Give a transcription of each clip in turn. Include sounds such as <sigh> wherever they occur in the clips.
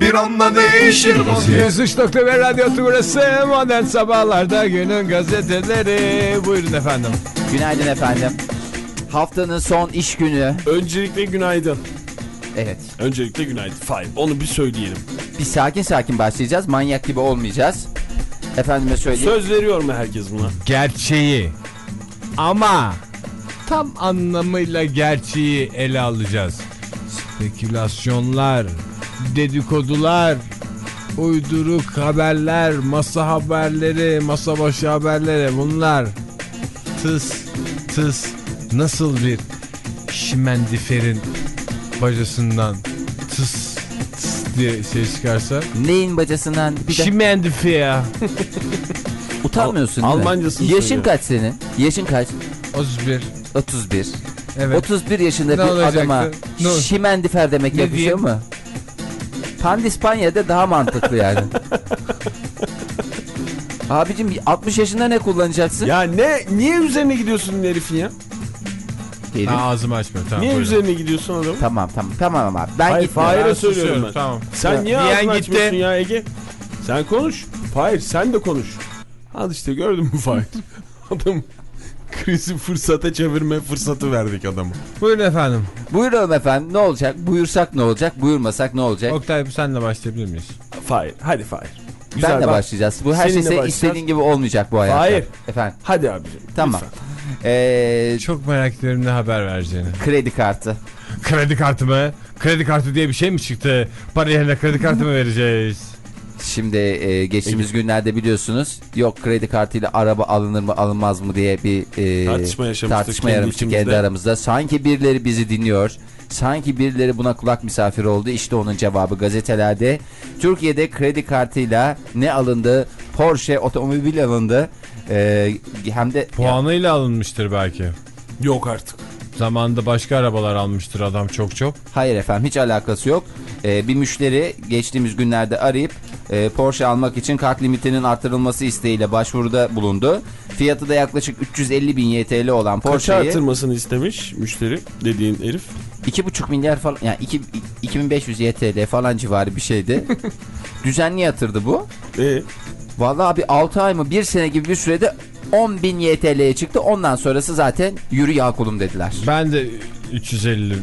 Bir anda değişir vaziyet 103.1 Radyo Tümrüt'ü Modern Sabahlar'da günün gazeteleri. Buyurun efendim. Günaydın efendim. Haftanın son iş günü. Öncelikle günaydın. Evet. Öncelikle günaydın. Five. Onu bir söyleyelim. Bir sakin sakin başlayacağız. Manyak gibi olmayacağız. Efendime söyleyeyim. Söz veriyor mu herkes buna? Gerçeği ama tam anlamıyla gerçeği ele alacağız. Spekülasyonlar, dedikodular, uyduruk haberler, masa haberleri, masa başı haberleri bunlar tıs tıs nasıl bir şimendiferin bacasından tıs tıs diye şey çıkarsa Neyin bacasından bir de şimendifer <laughs> utanmıyorsun değil mi? Almancasını Yaşın kaç senin? Yaşın kaç? 31 31. evet 31 yaşında Ne bir olacaktı? adama Ne şimendifer demek Ne yakışıyor diyeyim? mu? Pandispanya'da daha mantıklı yani. <laughs> Abicim 60 yaşında ne kullanacaksın? Ya ne? Niye üzerine gidiyorsun herifin ya? Herif. Ağzımı açmıyorum tamam Niye buyurun. üzerine gidiyorsun adamın? Tamam tamam tamam abi. Ben Hayır gitmiyorum. Fahir'e söylüyorum ben. tamam. Sen niye Diyen ağzını gitti. açmıyorsun ya Ege? Sen konuş. Fahir sen de konuş. Al işte gördün mü Fahir? Adam <laughs> krizi fırsata çevirme fırsatı verdik adamı. Buyurun efendim. Buyuralım efendim ne olacak? Buyursak ne olacak? Buyurmasak ne olacak? Oktay senle başlayabilir miyiz? Fahir hadi Fahir. ben de bak. başlayacağız. Bu her şey Seninle senin başlayacağız. istediğin gibi olmayacak bu hayatta. Hayır. Efendim Hadi abicim. tamam. lütfen. Ee, Çok merak ediyorum ne haber vereceğini. kredi kartı. Kredi kartı mı? Kredi kartı diye bir şey mi çıktı? Para yerine kredi kartı mı vereceğiz? Şimdi e, geçtiğimiz günlerde biliyorsunuz yok kredi kartıyla araba alınır mı alınmaz mı diye bir e, Tartışma yaşamıştık tartışma kendi yaramıştık içimizde. kendi aramızda. Sanki birileri bizi dinliyor. Sanki birileri buna kulak misafiri oldu. İşte onun cevabı gazetelerde. Türkiye'de kredi kartıyla ne alındı? Porsche otomobil alındı. E, hem de Puanıyla alınmıştır belki. Yok artık. Zamanında başka arabalar almıştır adam çok çok. Hayır efendim hiç alakası yok. Ee, bir müşteri geçtiğimiz günlerde arayıp e, Porsche almak için kart limitinin artırılması isteğiyle başvuruda bulundu. Fiyatı da yaklaşık 350 bin YTL olan Kaça Porsche'yi artırmasını istemiş müşteri dediğin herif? 2,5 milyar falan yani 2, 2500 YTL falan civarı bir şeydi. <laughs> Düzenli yatırdı bu. E Vallahi abi 6 ay mı 1 sene gibi bir sürede 10 bin YTL'ye çıktı. Ondan sonrası zaten yürü yağ kulum dediler. Ben de 350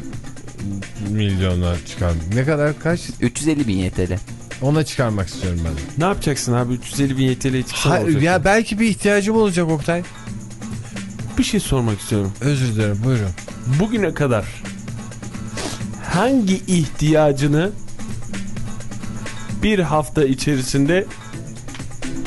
milyona çıkardım. Ne kadar kaç? 350 bin YTL. Ona çıkarmak istiyorum ben. ne yapacaksın abi 350 bin YTL'ye çıksan Hayır, ya belki bir ihtiyacım olacak Oktay. Bir şey sormak istiyorum. Özür dilerim buyurun. Bugüne kadar hangi ihtiyacını bir hafta içerisinde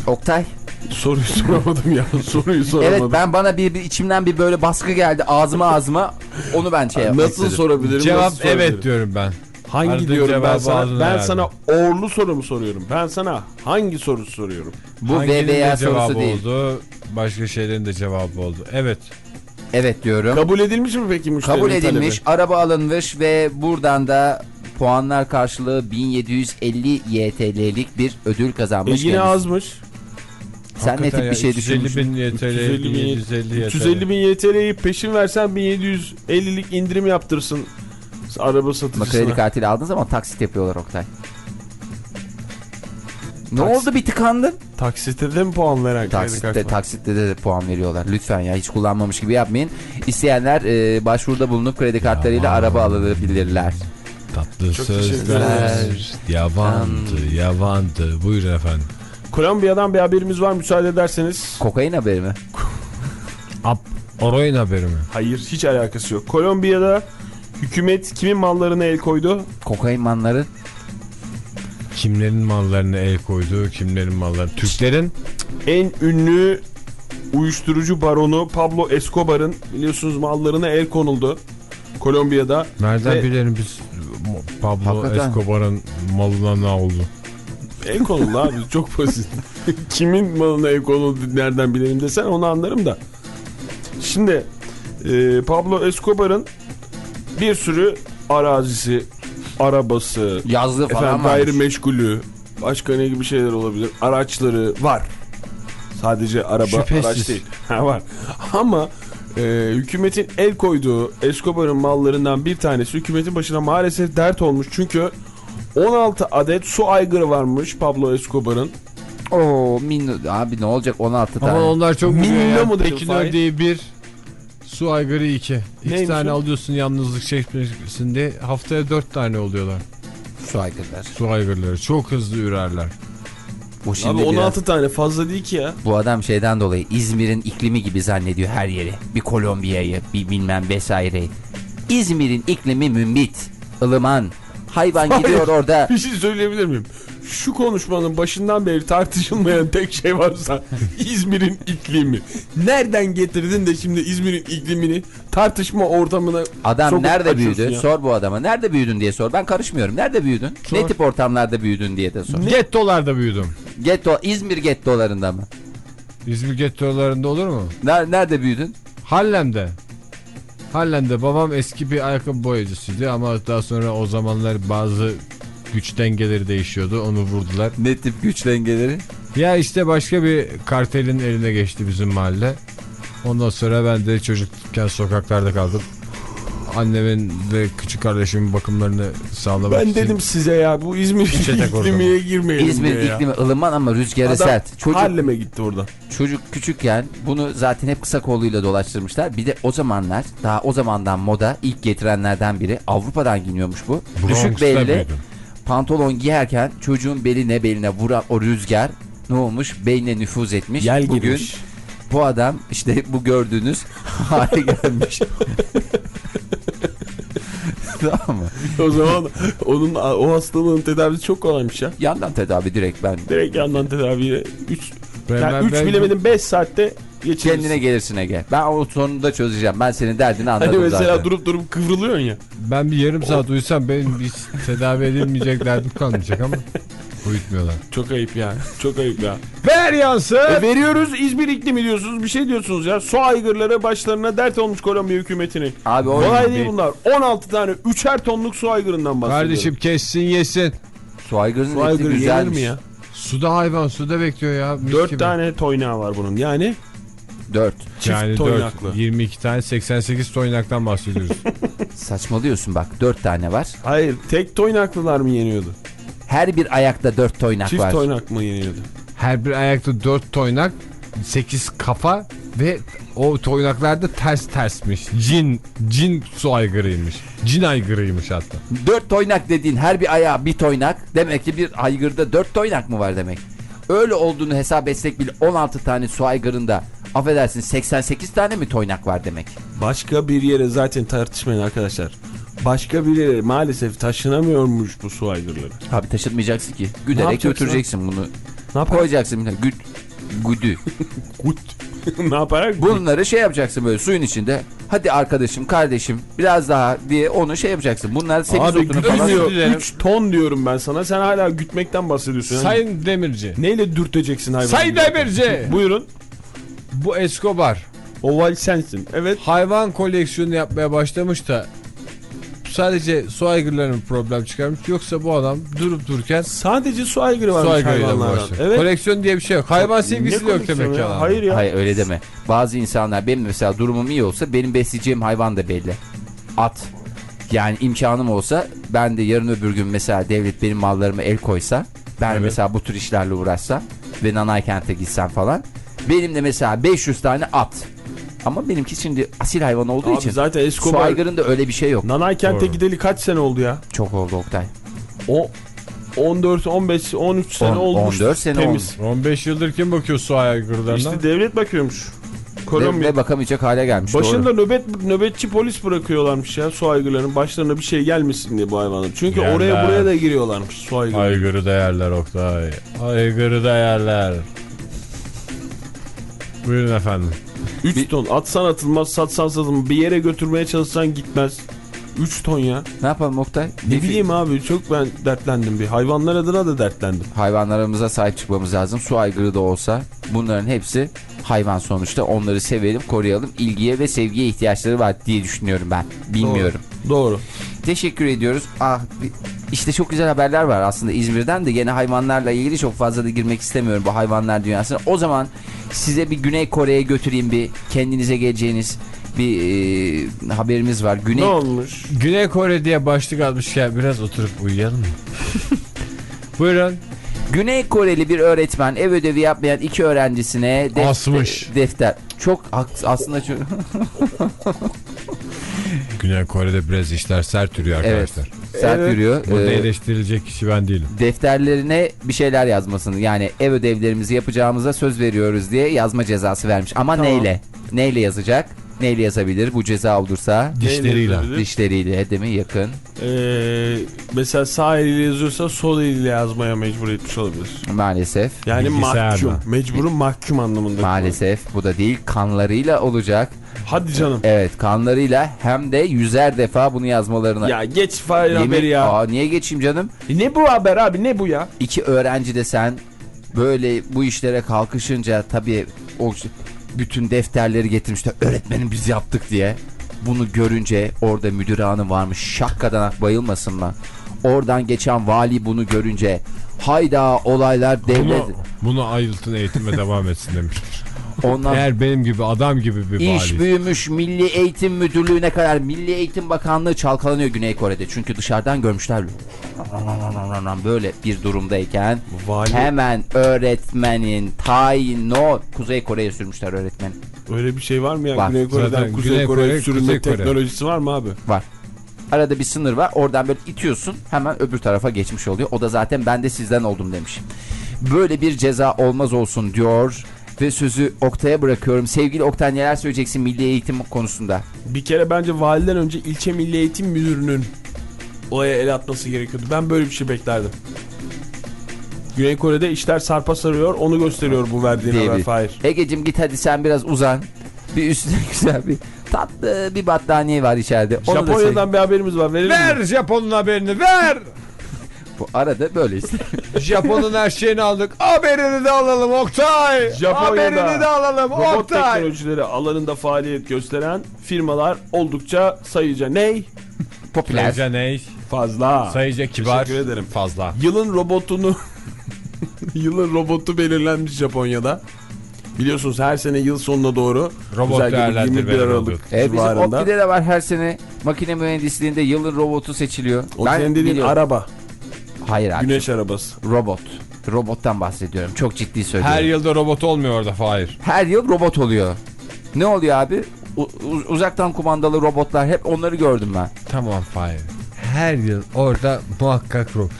Oktay. soruyu soramadım ya soruyu soramadım. Evet ben bana bir, bir içimden bir böyle baskı geldi ağzıma ağzıma onu ben şey yapmak Nasıl istedim. sorabilirim? Cevap nasıl sorabilirim? evet diyorum ben. Hangi Aradığın diyorum ben sana? Ben herhalde. sana orlu soru mu soruyorum? Ben sana hangi soru soruyorum? Bu cevabı sorusu değil. oldu. Başka şeylerin de cevabı oldu. Evet. Evet diyorum. Kabul edilmiş mi peki müşterinin Kabul edilmiş talebi? araba alınmış ve buradan da puanlar karşılığı 1750 YTL'lik bir ödül E kazanmış. yine kendisi. azmış. Sen ne tip bir şey 350 düşünmüşsün? bin YTL, 350 bin, 1750 YTL. 350 bin YTL'yi peşin versen 1750'lik indirim yaptırsın araba Ama satıcısına. kredi kartıyla aldığın zaman taksit yapıyorlar Oktay. Ne Taksit. oldu bir tıkandın? Taksitte de mi puan veren Taksitte, taksitte de puan veriyorlar. Lütfen ya hiç kullanmamış gibi yapmayın. İsteyenler e, başvuruda bulunup kredi kartlarıyla araba alabilirler. Tatlı Çok sözler yavandı yavandı. Buyurun efendim. Kolombiya'dan bir haberimiz var müsaade ederseniz. Kokain haberi mi? Ap Oroyun haberi mi? Hayır hiç alakası yok. Kolombiya'da hükümet kimin mallarına el koydu? Kokain manları. Kimlerin mallarına el koydu, kimlerin malları. Türklerin En ünlü uyuşturucu baronu Pablo Escobar'ın biliyorsunuz mallarına el konuldu. Kolombiya'da. nereden Ve- bilelim biz Pablo. Escobar'ın malına ne oldu? El konuldu abi çok basit. Kimin malına el konuldu nereden bilelim desen onu anlarım da. Şimdi e, Pablo Escobar'ın bir sürü arazisi, arabası, Yazlığı falan efendim gayrimeşgulü, başka ne gibi şeyler olabilir? Araçları var. Sadece araba, Şüphesiz. araç değil. Ha, var. Ama e, hükümetin el koyduğu Escobar'ın mallarından bir tanesi hükümetin başına maalesef dert olmuş. Çünkü 16 adet su aygırı varmış Pablo Escobar'ın. Oo minno abi ne olacak 16 tane. Ama onlar çok Minno mu Tekin ördeği bir, su aygırı iki. İki Neymiş tane o? alıyorsun yalnızlık çekmesinde haftaya dört tane oluyorlar. Su aygırlar. Su aygırları çok hızlı ürerler. Bu şimdi Abi 16 biraz, tane fazla değil ki ya. bu adam şeyden dolayı İzmir'in iklimi gibi zannediyor her yeri. Bir Kolombiya'yı bir bilmem vesaireyi. İzmir'in iklimi mümbit, ılıman. Hayvan gidiyor orada. Bir şey söyleyebilir miyim? Şu konuşmanın başından beri tartışılmayan tek şey varsa İzmir'in iklimi. Nereden getirdin de şimdi İzmir'in iklimini tartışma ortamına Adam nerede büyüdü? ya? Sor bu adama. Nerede büyüdün diye sor. Ben karışmıyorum. Nerede büyüdün? Sor. Ne tip ortamlarda büyüdün diye de sor. Gettolarda büyüdüm. Getto, İzmir gettolarında mı? İzmir gettolarında olur mu? Ner- Nerede büyüdün? Harlem'de. Harlem'de babam eski bir ayakkabı boyacısıydı ama daha sonra o zamanlar bazı güç dengeleri değişiyordu. Onu vurdular. Ne tip güç dengeleri? Ya işte başka bir kartelin eline geçti bizim mahalle. Ondan sonra ben de çocukken sokaklarda kaldım. Annemin ve küçük kardeşimin bakımlarını sağlamak Ben için. dedim size ya bu İzmir orada iklimiye girmeyelim İzmir diye ya. iklimi ılıman ama rüzgarı Adam sert. Çocuk Harlem'e gitti oradan. çocuk küçükken bunu zaten hep kısa kolluyla dolaştırmışlar. Bir de o zamanlar daha o zamandan moda ilk getirenlerden biri Avrupa'dan giyiniyormuş bu. Düşük Bronx'ta belli büyüdüm. pantolon giyerken çocuğun beline beline vuran o rüzgar ne olmuş? Beynine nüfuz etmiş. Yel Bugün girmiş. Bu adam işte bu gördüğünüz <laughs> hale gelmiş. tamam mı? o zaman onun o hastalığın tedavisi çok kolaymış ya. Yandan tedavi direkt ben. Direkt yandan tedaviye 3 Ben- yani ben- üç ben- bilemedim 5 saatte geçirirsin. Kendine gelirsin Ege. Ben o sonunda çözeceğim. Ben senin derdini anladım Hani mesela zaten. durup durup kıvrılıyorsun ya. Ben bir yarım saat uyusam benim hiç tedavi edilmeyecek derdim kalmayacak ama uyutmuyorlar. Çok ayıp ya. Çok ayıp ya. Ver yansın. E veriyoruz İzmir iklimi diyorsunuz. Bir şey diyorsunuz ya. Su aygırları başlarına dert olmuş Kolombiya hükümetinin. Abi o Kolay değil bunlar. 16 tane 3'er tonluk su aygırından bahsediyorum. Kardeşim kessin yesin. su aygırının su eti güzelmiş. mi ya? Suda hayvan suda bekliyor ya. mis 4 gibi. tane toynağı var bunun. Yani 4. çift yani toynaklı. 4, 22 tane 88 toynaktan bahsediyoruz. <laughs> Saçmalıyorsun bak 4 tane var. Hayır tek toynaklılar mı yeniyordu? Her bir ayakta 4 toynak Çift var. toynak mı yeniyordu? Her bir ayakta 4 toynak, 8 kafa ve o toynaklarda ters tersmiş. Cin, cin su aygırıymış. Cin aygırıymış hatta. 4 toynak dediğin her bir ayağa bir toynak. Demek ki bir aygırda 4 toynak mı var demek. Öyle olduğunu hesap etsek bile 16 tane su aygırında affedersin 88 tane mi toynak var demek. Başka bir yere zaten tartışmayın arkadaşlar. Başka bir yere maalesef taşınamıyormuş bu su aygırları. Abi taşıtmayacaksın ki. Güderek yapacaksın götüreceksin bunu. Ne yapar? Koyacaksın güd güdü. <laughs> Gut. <laughs> ne yaparak? Bunları şey yapacaksın böyle suyun içinde. Hadi arkadaşım, kardeşim biraz daha diye onu şey yapacaksın. Bunlar sekiz Abi otunu falan. gütmüyor. dilerim. 3 ton diyorum ben sana. Sen hala gütmekten bahsediyorsun. Yani Sayın Demirci. Neyle dürteceksin hayvanı? Sayın Demirci. Buyurun. Bu Escobar Oval sensin. Evet. hayvan koleksiyonu yapmaya başlamış da sadece su aygırlarının problem çıkarmış. Yoksa bu adam durup dururken Sadece su aygırı su varmış aygırıyla hayvanlardan. uğraşıyor. Evet. Koleksiyon diye bir şey yok. Hayvan sevgisi yok koleksiyonu demek ki ya? adam. Hayır ya. Hayır öyle deme. Bazı insanlar benim mesela durumum iyi olsa benim besleyeceğim hayvan da belli. At. Yani imkanım olsa ben de yarın öbür gün mesela devlet benim mallarıma el koysa ben Evet. mesela bu tür işlerle uğraşsam ve Nanay kente gitsem falan benim de mesela 500 tane at. Ama benimki şimdi asil hayvan olduğu Abi için zaten su Escobar aygırında öyle bir şey yok. Nanay kente Doğru. gideli kaç sene oldu ya? Çok oldu Oktay. O 14, 15, 13 sene On- olmuş. 14 sene temiz. 15 yıldır kim bakıyor su aygırlarına? İşte devlet bakıyormuş. Kolombiya. ve bakamayacak hale gelmiş. Başında doğru. nöbet nöbetçi polis bırakıyorlarmış ya su aygırlarının başlarına bir şey gelmesin diye bu hayvanların. Çünkü Yerler. oraya buraya da giriyorlarmış su aygırları. Aygırı da yerler Oktay. Aygırı da yerler. Buyurun efendim. 3 ton atsan atılmaz satsan satılmaz bir yere götürmeye çalışsan gitmez. 3 ton ya. Ne yapalım Oktay? Ne bileyim abi çok ben dertlendim bir. Hayvanlar adına da dertlendim. Hayvanlarımıza sahip çıkmamız lazım. Su aygırı da olsa bunların hepsi hayvan sonuçta. Onları sevelim, koruyalım. İlgiye ve sevgiye ihtiyaçları var diye düşünüyorum ben. Bilmiyorum. Doğru. Teşekkür ediyoruz. Ah bir- işte çok güzel haberler var aslında İzmir'den de gene hayvanlarla ilgili çok fazla da girmek istemiyorum bu hayvanlar dünyasına. O zaman size bir Güney Kore'ye götüreyim bir kendinize geleceğiniz bir e, haberimiz var. Güney Ne olmuş? Güney Kore diye başlık atmışken biraz oturup uyuyalım mı? <laughs> Buyurun. Güney Koreli bir öğretmen ev ödevi yapmayan iki öğrencisine def- Asmış. defter. Çok aslında çok <laughs> Güney Kore'de biraz işler sert yürüyor evet. arkadaşlar. Sert Evet. yürüyor. Burada Ee, eleştirilecek kişi ben değilim. defterlerine bir şeyler yazmasını yani ev ödevlerimizi yapacağımıza söz veriyoruz diye yazma cezası vermiş. Ama Tamam. neyle? Neyle yazacak? Neyle yazabilir? Bu ceza olursa Dişleriyle. dişleriyle değil mi yakın? Ee, mesela sağ eliyle yazıyorsa sol eliyle yazmaya mecbur etmiş olabilir. Maalesef. Yani Bilgisayarla. mahkum. Mecburun mahkum anlamında. Maalesef bu da değil kanlarıyla olacak. Hadi canım. Evet kanlarıyla hem de yüzer defa bunu yazmalarına. Ya geç Yemin- haberi ya. Aa, niye geçeyim canım? E ne bu haber abi ne bu ya? İki öğrenci de sen böyle bu işlere kalkışınca tabii o bütün defterleri getirmişler. Öğretmenim biz yaptık diye. Bunu görünce orada müdür hanım varmış. Şakkadanak bayılmasın mı? Oradan geçen vali bunu görünce hayda olaylar devlet. Bunu, bunu ayrıltın eğitime devam etsin demiştir. <laughs> Ondan Eğer benim gibi adam gibi bir İş vali. büyümüş Milli Eğitim Müdürlüğü'ne kadar Milli Eğitim Bakanlığı çalkalanıyor Güney Kore'de. Çünkü dışarıdan görmüşler. Böyle bir durumdayken Vali hemen öğretmenin tayino Kuzey Kore'ye sürmüşler öğretmeni. öyle bir şey var mı ya? Var. Güney Kore'den Zaten Kuzey Güney Kore'ye Kore, sürülme Kuzey Kore. teknolojisi var mı abi? Var. Arada bir sınır var. Oradan böyle itiyorsun. Hemen öbür tarafa geçmiş oluyor. O da zaten ben de sizden oldum demiş. Böyle bir ceza olmaz olsun diyor. Ve sözü Oktay'a bırakıyorum. Sevgili Oktay neler söyleyeceksin milli eğitim konusunda? Bir kere bence validen önce ilçe milli eğitim müdürünün olaya el atması gerekiyordu. Ben böyle bir şey beklerdim. Güney Kore'de işler sarpa sarıyor onu gösteriyor bu verdiğin haber Fahir. Egecim git hadi sen biraz uzan. Bir üstüne <laughs> güzel bir tatlı bir battaniye var içeride. Onu da Japonya'dan bir haberimiz var verelim mi? Ver Japon'un haberini ver. Bu arada böyle işte. <laughs> Japon'un her şeyini aldık. Haberini de alalım Oktay. Japonya'da Haberini de alalım Robot Oktay. teknolojileri alanında faaliyet gösteren firmalar oldukça sayıca ney? Popüler. Sayıca ne? Fazla. Sayıca kibar. Teşekkür ederim. Fazla. Yılın robotunu <laughs> yılın robotu belirlenmiş Japonya'da. Biliyorsunuz her sene yıl sonuna doğru Robot özellikle bu değerlendirmeleri 21 Aralık. E, bizim civarında. ODTÜ'de de var her sene makine mühendisliğinde yılın robotu seçiliyor. O senin dediğin biliyorum. araba. Hayır abi. Güneş arabası. Robot. Robottan bahsediyorum. Çok ciddi söylüyorum. Her Her, yılda robot olmuyor orada Fahir. yıl robot oluyor. Ne oluyor abi? U- uzaktan kumandalı robotlar hep onları gördüm ben. Tamam Fahir. Her yıl orada muhakkak robot.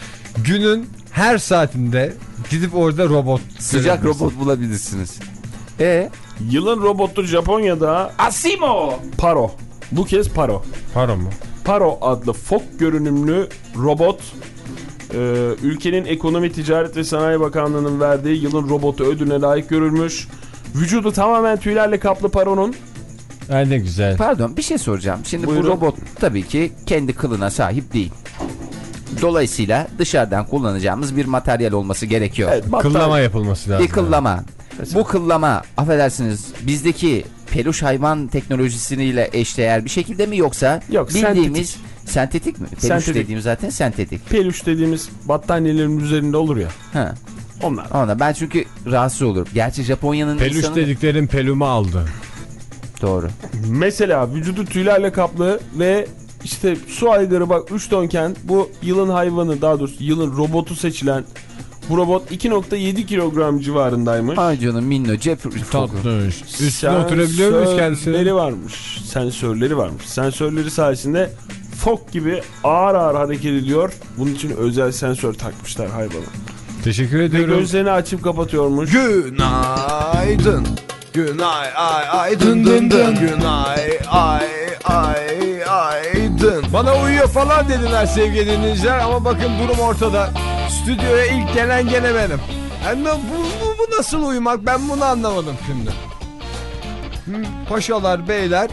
Günün her saatinde gidip orada robot Sıcak robot bulabilirsiniz. E Yılın robotu Japonya'da Asimo. Paro. Bu kez Paro. Para mı? Paro adlı fok görünümlü robot e, ülkenin Ekonomi Ticaret ve Sanayi Bakanlığı'nın verdiği yılın robotu ödülüne layık görülmüş. Vücudu tamamen tüylerle kaplı Paro'nun Ay ne güzel. Pardon bir şey soracağım. Şimdi Buyurun. bu robot tabii ki kendi kılına sahip değil. Dolayısıyla dışarıdan kullanacağımız bir materyal olması gerekiyor. evet, Kıllama yapılması lazım. Bir kıllama. Mesela- Bu kıllama affedersiniz bizdeki peluş hayvan teknolojisiyle eşdeğer bir şekilde mi yoksa Yok, bildiğimiz sentetik, mi? Peluş Sentetik. dediğim zaten sentetik. peluş dediğimiz battaniyelerin üzerinde olur ya. Ha. Onlar. Ona ben çünkü rahatsız olurum. Gerçi Japonya'nın Peluş insanı... dediklerin pelumu aldı. Doğru. Mesela vücudu tüylerle kaplı ve işte su aygırı bak 3 tonken bu yılın hayvanı daha doğrusu yılın robotu seçilen bu robot 2.7 kilogram civarındaymış. Ay canım minno cep. Tatlış. Üstüne oturabiliyor muyuz kendisine? Sensörleri varmış. Sensörleri varmış. Sensörleri sayesinde fok gibi ağır ağır hareket ediyor. Bunun için özel sensör takmışlar hayvana. Teşekkür Ve ediyorum. gözlerini açıp kapatıyormuş. Günaydın. Günay ay ay dın dın dın. Günay ay ay ay dın. Bana uyuyor falan dediler sevgili dinleyiciler ama bakın durum ortada. Stüdyoya ilk gelen gene benim. Yani bu, bu, bu nasıl uyumak ben bunu anlamadım şimdi. Hı, Paşalar beyler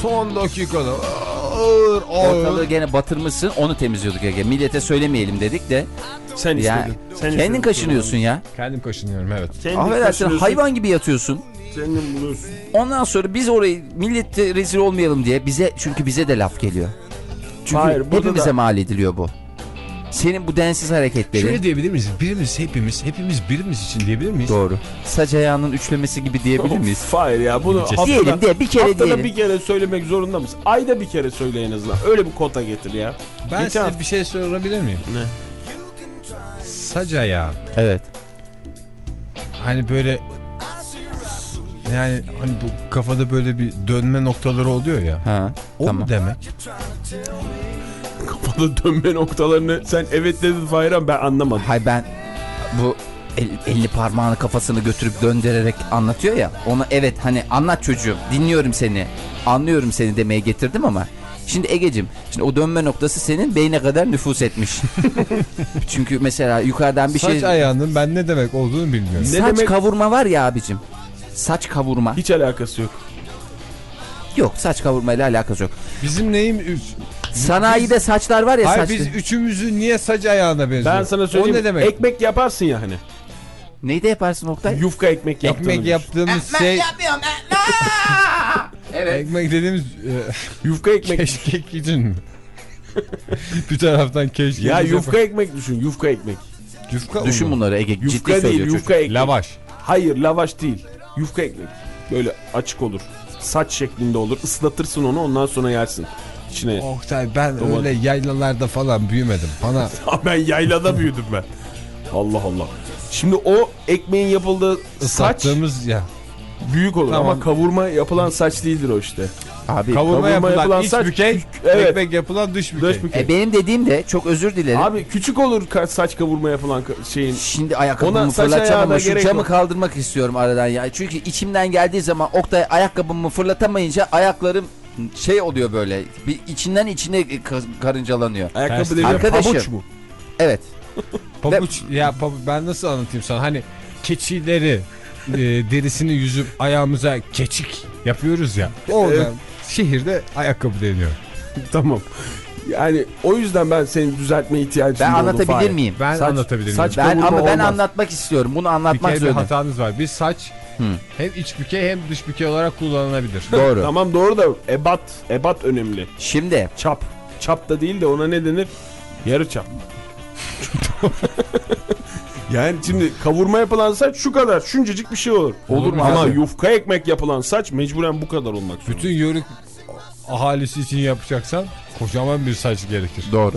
son dakikada. ağır Ortalığı ağır. gene batırmışsın onu temizliyorduk Ege. Millete söylemeyelim dedik de. Sen Ya, istedin. Sen kendin istedin. kaşınıyorsun ya. Kendim kaşınıyorum evet. Kendin Affedersin kaşınıyorsun, hayvan gibi yatıyorsun. Kendin buluyorsun. Ondan sonra biz orayı millette rezil olmayalım diye bize çünkü bize de laf geliyor. Çünkü Hayır, hepimize da- mal ediliyor bu. Senin bu densiz hareketleri. Şöyle diyebilir miyiz? Birimiz hepimiz, hepimiz birimiz için diyebilir miyiz? Doğru. Saç ayağının üçlemesi gibi diyebilir miyiz? Hayır ya bunu haftada, Diyelim de bir kere haftada diyelim. bir kere söylemek zorunda mısın? Ayda bir kere söyle en azından. Öyle bir kota getir ya. Ben Geçen size hafta- bir şey sorabilir miyim? Ne? Sac ayağı. Evet. Hani böyle yani hani bu kafada böyle bir dönme noktaları oluyor ya. Ha. O tamam. mu demek? Kafada <laughs> dönme noktalarını sen evet dedin Fahirhan ben anlamadım. Hay ben bu el, elli parmağını kafasını götürüp döndürerek anlatıyor ya. Onu evet hani anlat çocuğum dinliyorum seni anlıyorum seni demeye getirdim ama Şimdi Egecim, şimdi o dönme noktası senin beyne kadar nüfus etmiş. <laughs> Çünkü mesela yukarıdan bir Saç şey... ayağının ben ne demek olduğunu bilmiyorum. Ne saç demek- kavurma var ya abicim. Saç kavurma. Hiç alakası yok. Yok saç kavurmayla alakası yok. Bizim neyim? Sanayide saçlar var ya Hayır saçlı. biz üçümüzün niye saç ayağına benziyor? Ben sana söyleyeyim. O ne demek? Ekmek yaparsın ya hani. Neyde yaparsın Oktay? Yufka ekmek yaptığını Ekmek düşün. yaptığımız şey... <laughs> Evet. Ekmek dediğimiz Yufka e, ekmek. keşkek için mi? bir taraftan keşkek. ya yufka ekmek düşün. Yufka ekmek. Yufka Düşün unu. bunları Ege. Ciddi Yufka değil söylüyor çocuk. yufka ekmek. Lavaş. Hayır lavaş değil. Yufka ekmek. Böyle açık olur. Saç şeklinde olur. Islatırsın onu ondan sonra yersin. İçine. Oktay ben Domates. öyle yaylalarda falan büyümedim. Bana <laughs> ben yaylada büyüdüm ben. Allah Allah. Şimdi o ekmeğin yapıldığı saç ıslattığımız ya. büyük olur Tamam. ama kavurma yapılan saç değildir o işte. Abi Kavurma, Kavurma yapılan, yapılan iç saç- bükey, Evet. ekmek yapılan dış bükey. Dış bükey. e, benim dediğim de çok özür dilerim. Abi küçük olur saç kavurma yapılan şeyin. Şimdi ayakkabımı saç fırlatacağım ama şu camı yok. kaldırmak istiyorum aradan ya. Çünkü içimden geldiği zaman Oktay ayakkabımı fırlatamayınca ayaklarım şey oluyor böyle. Bir içinden içine ka- karıncalanıyor. Ayakkabı Arkadaşım. pabuç mu? Evet. <laughs> Pabuç ya pabuç, ben nasıl anlatayım sana hani keçileri e, derisini yüzüp ayağımıza keçik yapıyoruz ya. Orada Evet. şehirde ayakkabı deniyor. <laughs> tamam. Yani o yüzden ben seni düzeltme ihtiyacım Ben anlatabilir miyim? Ben Saç- anlatabilirim. saç- Ben ama ben olmaz. anlatmak istiyorum. Bunu bir anlatmak kere bir zorunda. hatanız var. Bir saç Hı. hem iç bükey hem dış bükey olarak kullanılabilir. <laughs> Doğru. Tamam doğru da ebat. Ebat önemli. Şimdi Çap. Çap da değil de ona ne denir? Yarı çap. <laughs> yani şimdi kavurma yapılan saç şu kadar. Şuncacık bir şey olur. Olur mu Ama abi? yufka ekmek yapılan saç mecburen bu kadar olmak zorunda. Bütün yörük ahalisi için yapacaksan kocaman bir saç gerekir. doğru.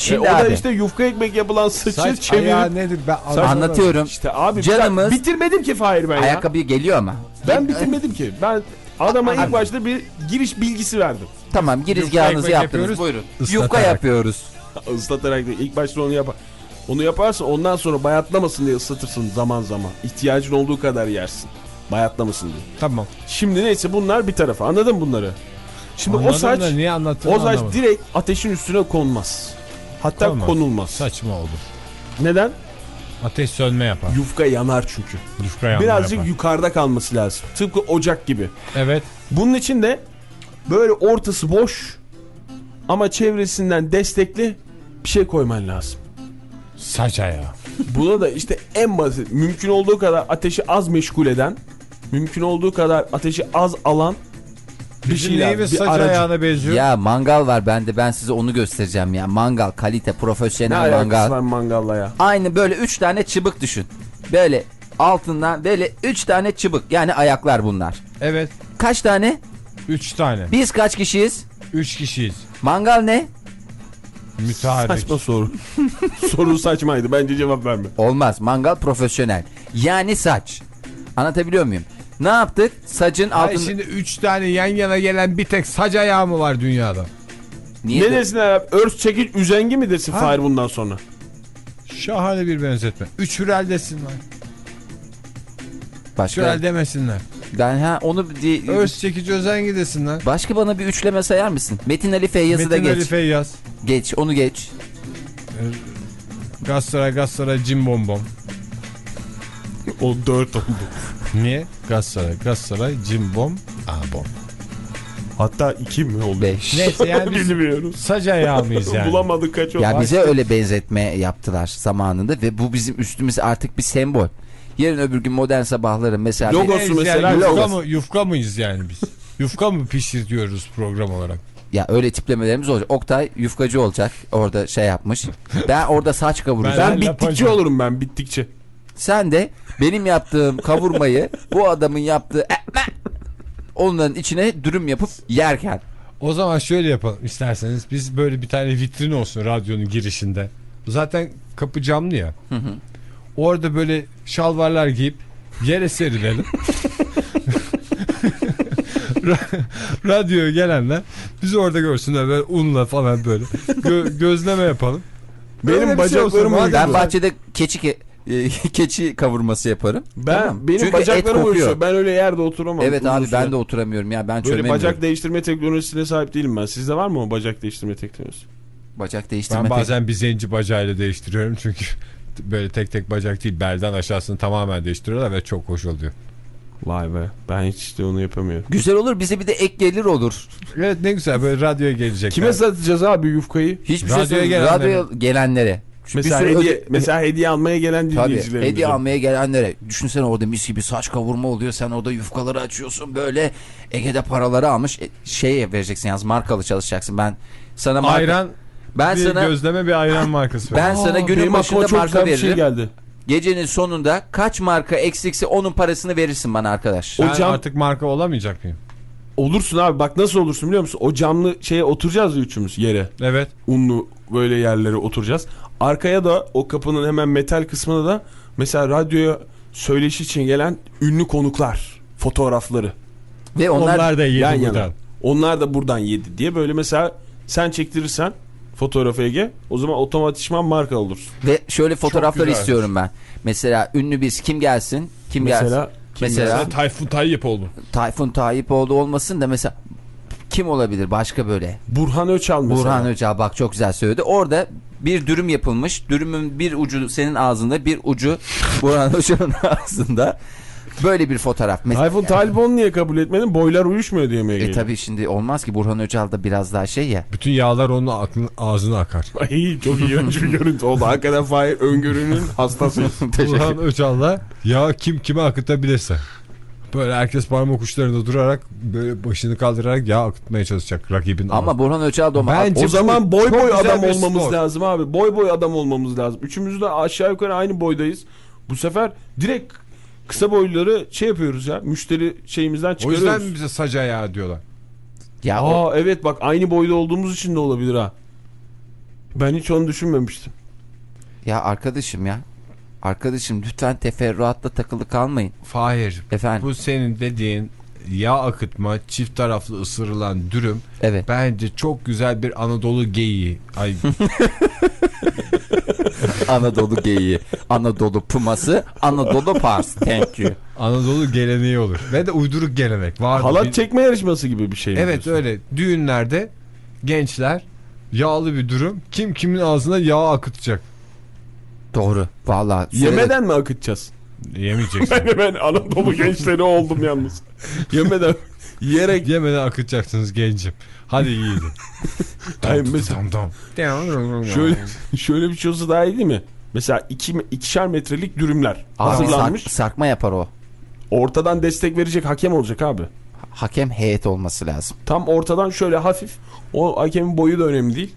E, Şimdi o da abi işte yufka ekmek yapılan saçı Saç çevirip... nedir ben anlamadım. anlatıyorum. İşte abi Canımız- bitirmedim ki Fahir ben ya. Ayakkabı geliyor ama. Ben bitirmedim ki. Ben adama ilk başta bir giriş bilgisi verdim. Tamam girizgahınızı yaptınız. yapıyoruz, Buyurun. ıslatarak. Yufka yapıyoruz. <laughs> Islatarak değil. İlk başta onu yapar. Onu yaparsın ondan sonra bayatlamasın diye ıslatırsın zaman zaman. İhtiyacın olduğu kadar yersin. Bayatlamasın diye. Tamam. Şimdi neyse bunlar bir tarafa. Anladın mı bunları? Şimdi Anladım o saç da niye anlattığını o saç anlamadım. direkt ateşin üstüne konmaz. Hatta Konmaz. konulmaz. Saçma olur. Neden? Ateş sönme yapar. Yufka yanar çünkü. Yufka yanma Birazcık yapar. yukarıda kalması lazım. Tıpkı ocak gibi. Evet. Bunun için de böyle ortası boş ama çevresinden destekli bir şey koyman lazım. Saç ayağı. Buna da işte en basit mümkün olduğu kadar ateşi az meşgul eden, mümkün olduğu kadar ateşi az alan bir Bizim şeyler, neyimiz bir saç aracı. ayağına benziyor? Ya mangal var bende ben size onu göstereceğim ya. Mangal kalite Ne profesyonel alakası mangal. var mangalla ya? Aynı böyle 3 tane çıbık düşün. Böyle altından böyle 3 tane çıbık yani ayaklar bunlar. Evet. Kaç tane? Üç tane. Biz kaç kişiyiz? Üç kişiyiz. Mangal ne? Müteharrik. Saçma soru. <laughs> soru saçmaydı. Bence cevap verme. Olmaz. Mangal profesyonel. Yani saç. Anlatabiliyor muyum? Ne yaptık? Saçın Hayır altında... şimdi üç tane yan yana gelen bir tek saç ayağı mı var dünyada? Niye? ne desinler abi? Örs çekiç üzengi mi desin Ha. Fahir bundan sonra? Şahane bir benzetme. Üç hürel desinler. Başka, Hürel demesinler. ben ha onu di- Öz çekici özengi desinler. Başka bana bir üçleme sayar mısın? Metin Ali Feyyaz'ı da Metin geç. Ali Feyyaz. Geç onu geç. Galatasaray Galatasaray Cim Bom Bom. O dört oldu. Niye? Galatasaray Galatasaray Cim Bom. Aa bom. Hatta iki mi oldu? 5. <laughs> Neyse yani biz Bilmiyorum. sac ayağı mıyız yani? Bulamadık kaç oldu. Ya bize öyle benzetme yaptılar zamanında ve bu bizim üstümüz artık bir sembol. Yarın öbür gün modern sabahların mesela Logosu Neyiz mesela yani, yufka, mı, yufka mıyız yani biz? Yufka mı pişiriyoruz program olarak? ya öyle tiplemelerimiz olacak. Oktay yufkacı olacak. Orada şey yapmış. Ben orada saç kavuracağım. Ben Ben bittikçe olurum ben bittikçe. Sen de benim yaptığım kavurmayı bu adamın yaptığı onların içine dürüm yapıp yerken. O zaman şöyle yapalım isterseniz. Biz böyle bir tane vitrin olsun radyonun girişinde. Zaten kapı camlı ya. Orada böyle şalvarlar giyip yere serilelim. Ra- <laughs> Radyoya gelenler bizi orada görsünler böyle unla falan böyle. Gö- gözleme yapalım. Benim Öyle şey olsun. bacaklarım Madem- Ben bahçede keçi ke- e, <laughs> keçi kavurması yaparım. Ben Tamam. benim Çünkü bacaklarım uyuşuyor. Ben öyle yerde oturamam. Evet abi süre. ben de oturamıyorum ya ben Böyle bacak değiştirme teknolojisine sahip değilim ben. Sizde var mı o bacak değiştirme teknolojisi? Bacak değiştirme. Ben bazen bir zenci bacağıyla değiştiriyorum çünkü <laughs> böyle tek tek bacak değil belden aşağısını tamamen değiştiriyorlar ve çok hoş oluyor. Vay be. Ben hiç işte onu yapamıyorum. Güzel olur bize bir de ek gelir olur. Evet ne güzel böyle radyoya gelecekler. Kime satacağız abi yufkayı? Hiçbir Radyoya şey gelenlere. Radyoya gelenlere. Mesela hediye, öde- mesela hediye almaya gelen dinleyicilerimize. hediye almaya gelenlere. Düşünsene orada mis gibi saç kavurma oluyor. Sen orada yufkaları açıyorsun böyle. Ege'de paraları almış. E, şeye vereceksin yalnız markalı çalışacaksın. Ben sana marka, Ayran ben bir sana gözleme bir ayran markası. <laughs> ben ver. sana günün başında çok marka şey veririm. geldi. Gecenin sonunda kaç marka eksikse onun parasını verirsin bana arkadaş. O ben cam- artık marka olamayacak mıyım? Olursun abi bak nasıl olursun biliyor musun? O camlı şeye oturacağız üçümüz yere. Evet. Unlu böyle yerlere oturacağız. Arkaya da o kapının hemen metal kısmına da mesela radyoya söyleşi için gelen ünlü konuklar fotoğrafları. Ve Onlar, onlar, da yedi yan yana. buradan. Onlar da buradan yedi diye böyle mesela sen çektirirsen fotoğrafı Ege o zaman otomatikman marka olursun. ve şöyle fotoğraflar güzelmiş. istiyorum ben. Mesela ünlü biz kim gelsin? Kim gelsin? Mesela Mesela Mesela Tayfun Tayyip oldu. Tayfun Tayyipoğlu olmasın da mesela kim olabilir başka böyle? Burhan Öçal mesela. Burhan Öcal bak çok güzel söyledi. Orada bir dürüm yapılmış. Dürümün bir ucu senin ağzında, bir ucu <laughs> Burhan Öcal'ın ağzında. Böyle bir fotoğraf. Mes- Tayfun Talibon niye kabul etmedin? Boylar uyuşmuyor diye mi E tabi şimdi olmaz ki Burhan Öcal da biraz daha şey ya. Bütün yağlar onun aklın, ağzına akar. <laughs> Ay çok iğrenç bir <laughs> görüntü oldu. Hakikaten Fahir öngörünün hastasıyız. Burhan Öcal'la ya kim kime akıtabilirse. Böyle herkes parmak uçlarında durarak böyle başını kaldırarak yağ akıtmaya çalışacak rakibin. Ama Burhan Öcal da Bence o zaman boy boy adam olmamız spor. lazım abi. Boy boy adam olmamız lazım. Üçümüz de aşağı yukarı aynı boydayız. Bu sefer direkt kısa boyları şey yapıyoruz ya. Müşteri şeyimizden o çıkarıyoruz. yüzden mi bize sac ayağı diyorlar. ya o- Aa evet bak aynı boyda olduğumuz için de olabilir ha. Ben hiç onu düşünmemiştim. ya arkadaşım ya. Arkadaşım lütfen teferruatla takılı kalmayın. Fahir Efendim. bu senin dediğin yağ akıtma çift taraflı ısırılan dürüm Evet. bence çok güzel bir Anadolu geyiği. Ay <laughs> Anadolu geyiği, Anadolu puması, Anadolu pars. Thank you. Anadolu geleneği olur. Ve de uyduruk gelenek. Var Halat çekme yarışması gibi bir şey Evet diyorsun? öyle. Düğünlerde gençler yağlı bir durum. Kim kimin ağzına yağ akıtacak? Doğru. Vallahi. Yemeden mi akıtacağız? Yemeyeceksin. Ben <laughs> ben Anadolu gençleri oldum yalnız. Yemeden yiyerek Yemeden akıtacaksınız gencim. Hadi yiyin. <laughs> Hayır, mesela- Tam, tam. şöyle şöyle bir şey olsa daha iyi değil mi? Mesela iki, ikişer metrelik dürümler Abi hazırlanmış. sark- sarkma yapar o. Ortadan destek verecek hakem olacak abi. Hakem heyet olması lazım. Tam ortadan şöyle hafif. O hakemin boyu da önemli değil.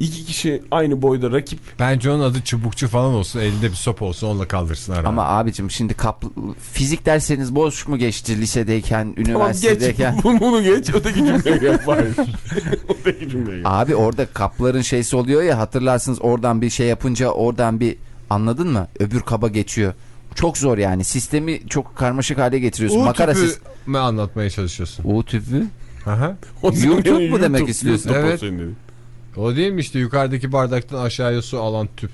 İki kişi aynı boyda rakip. Bence onun adı çubukçu falan olsun. Elinde bir sopa olsun onunla kaldırsın ara. Ama abicim şimdi kap fizik derseniz boş mu geçti lisedeyken, Tamam geç. üniversitedeyken? <laughs> Bunu, bunu geç. Öteki cümleye gel. Hayır. <laughs> Öteki cümleye gel. Abi orada kapların şeysi oluyor ya hatırlarsınız oradan bir şey yapınca oradan bir anladın mı? Öbür kaba geçiyor. Çok zor yani. Sistemi çok karmaşık hale getiriyorsun. U Makara tüpü mü anlatmaya çalışıyorsun? U tüpü. Aha. YouTube mu demek istiyorsun? Evet. O değil mi işte yukarıdaki bardaktan aşağıya su alan tüp.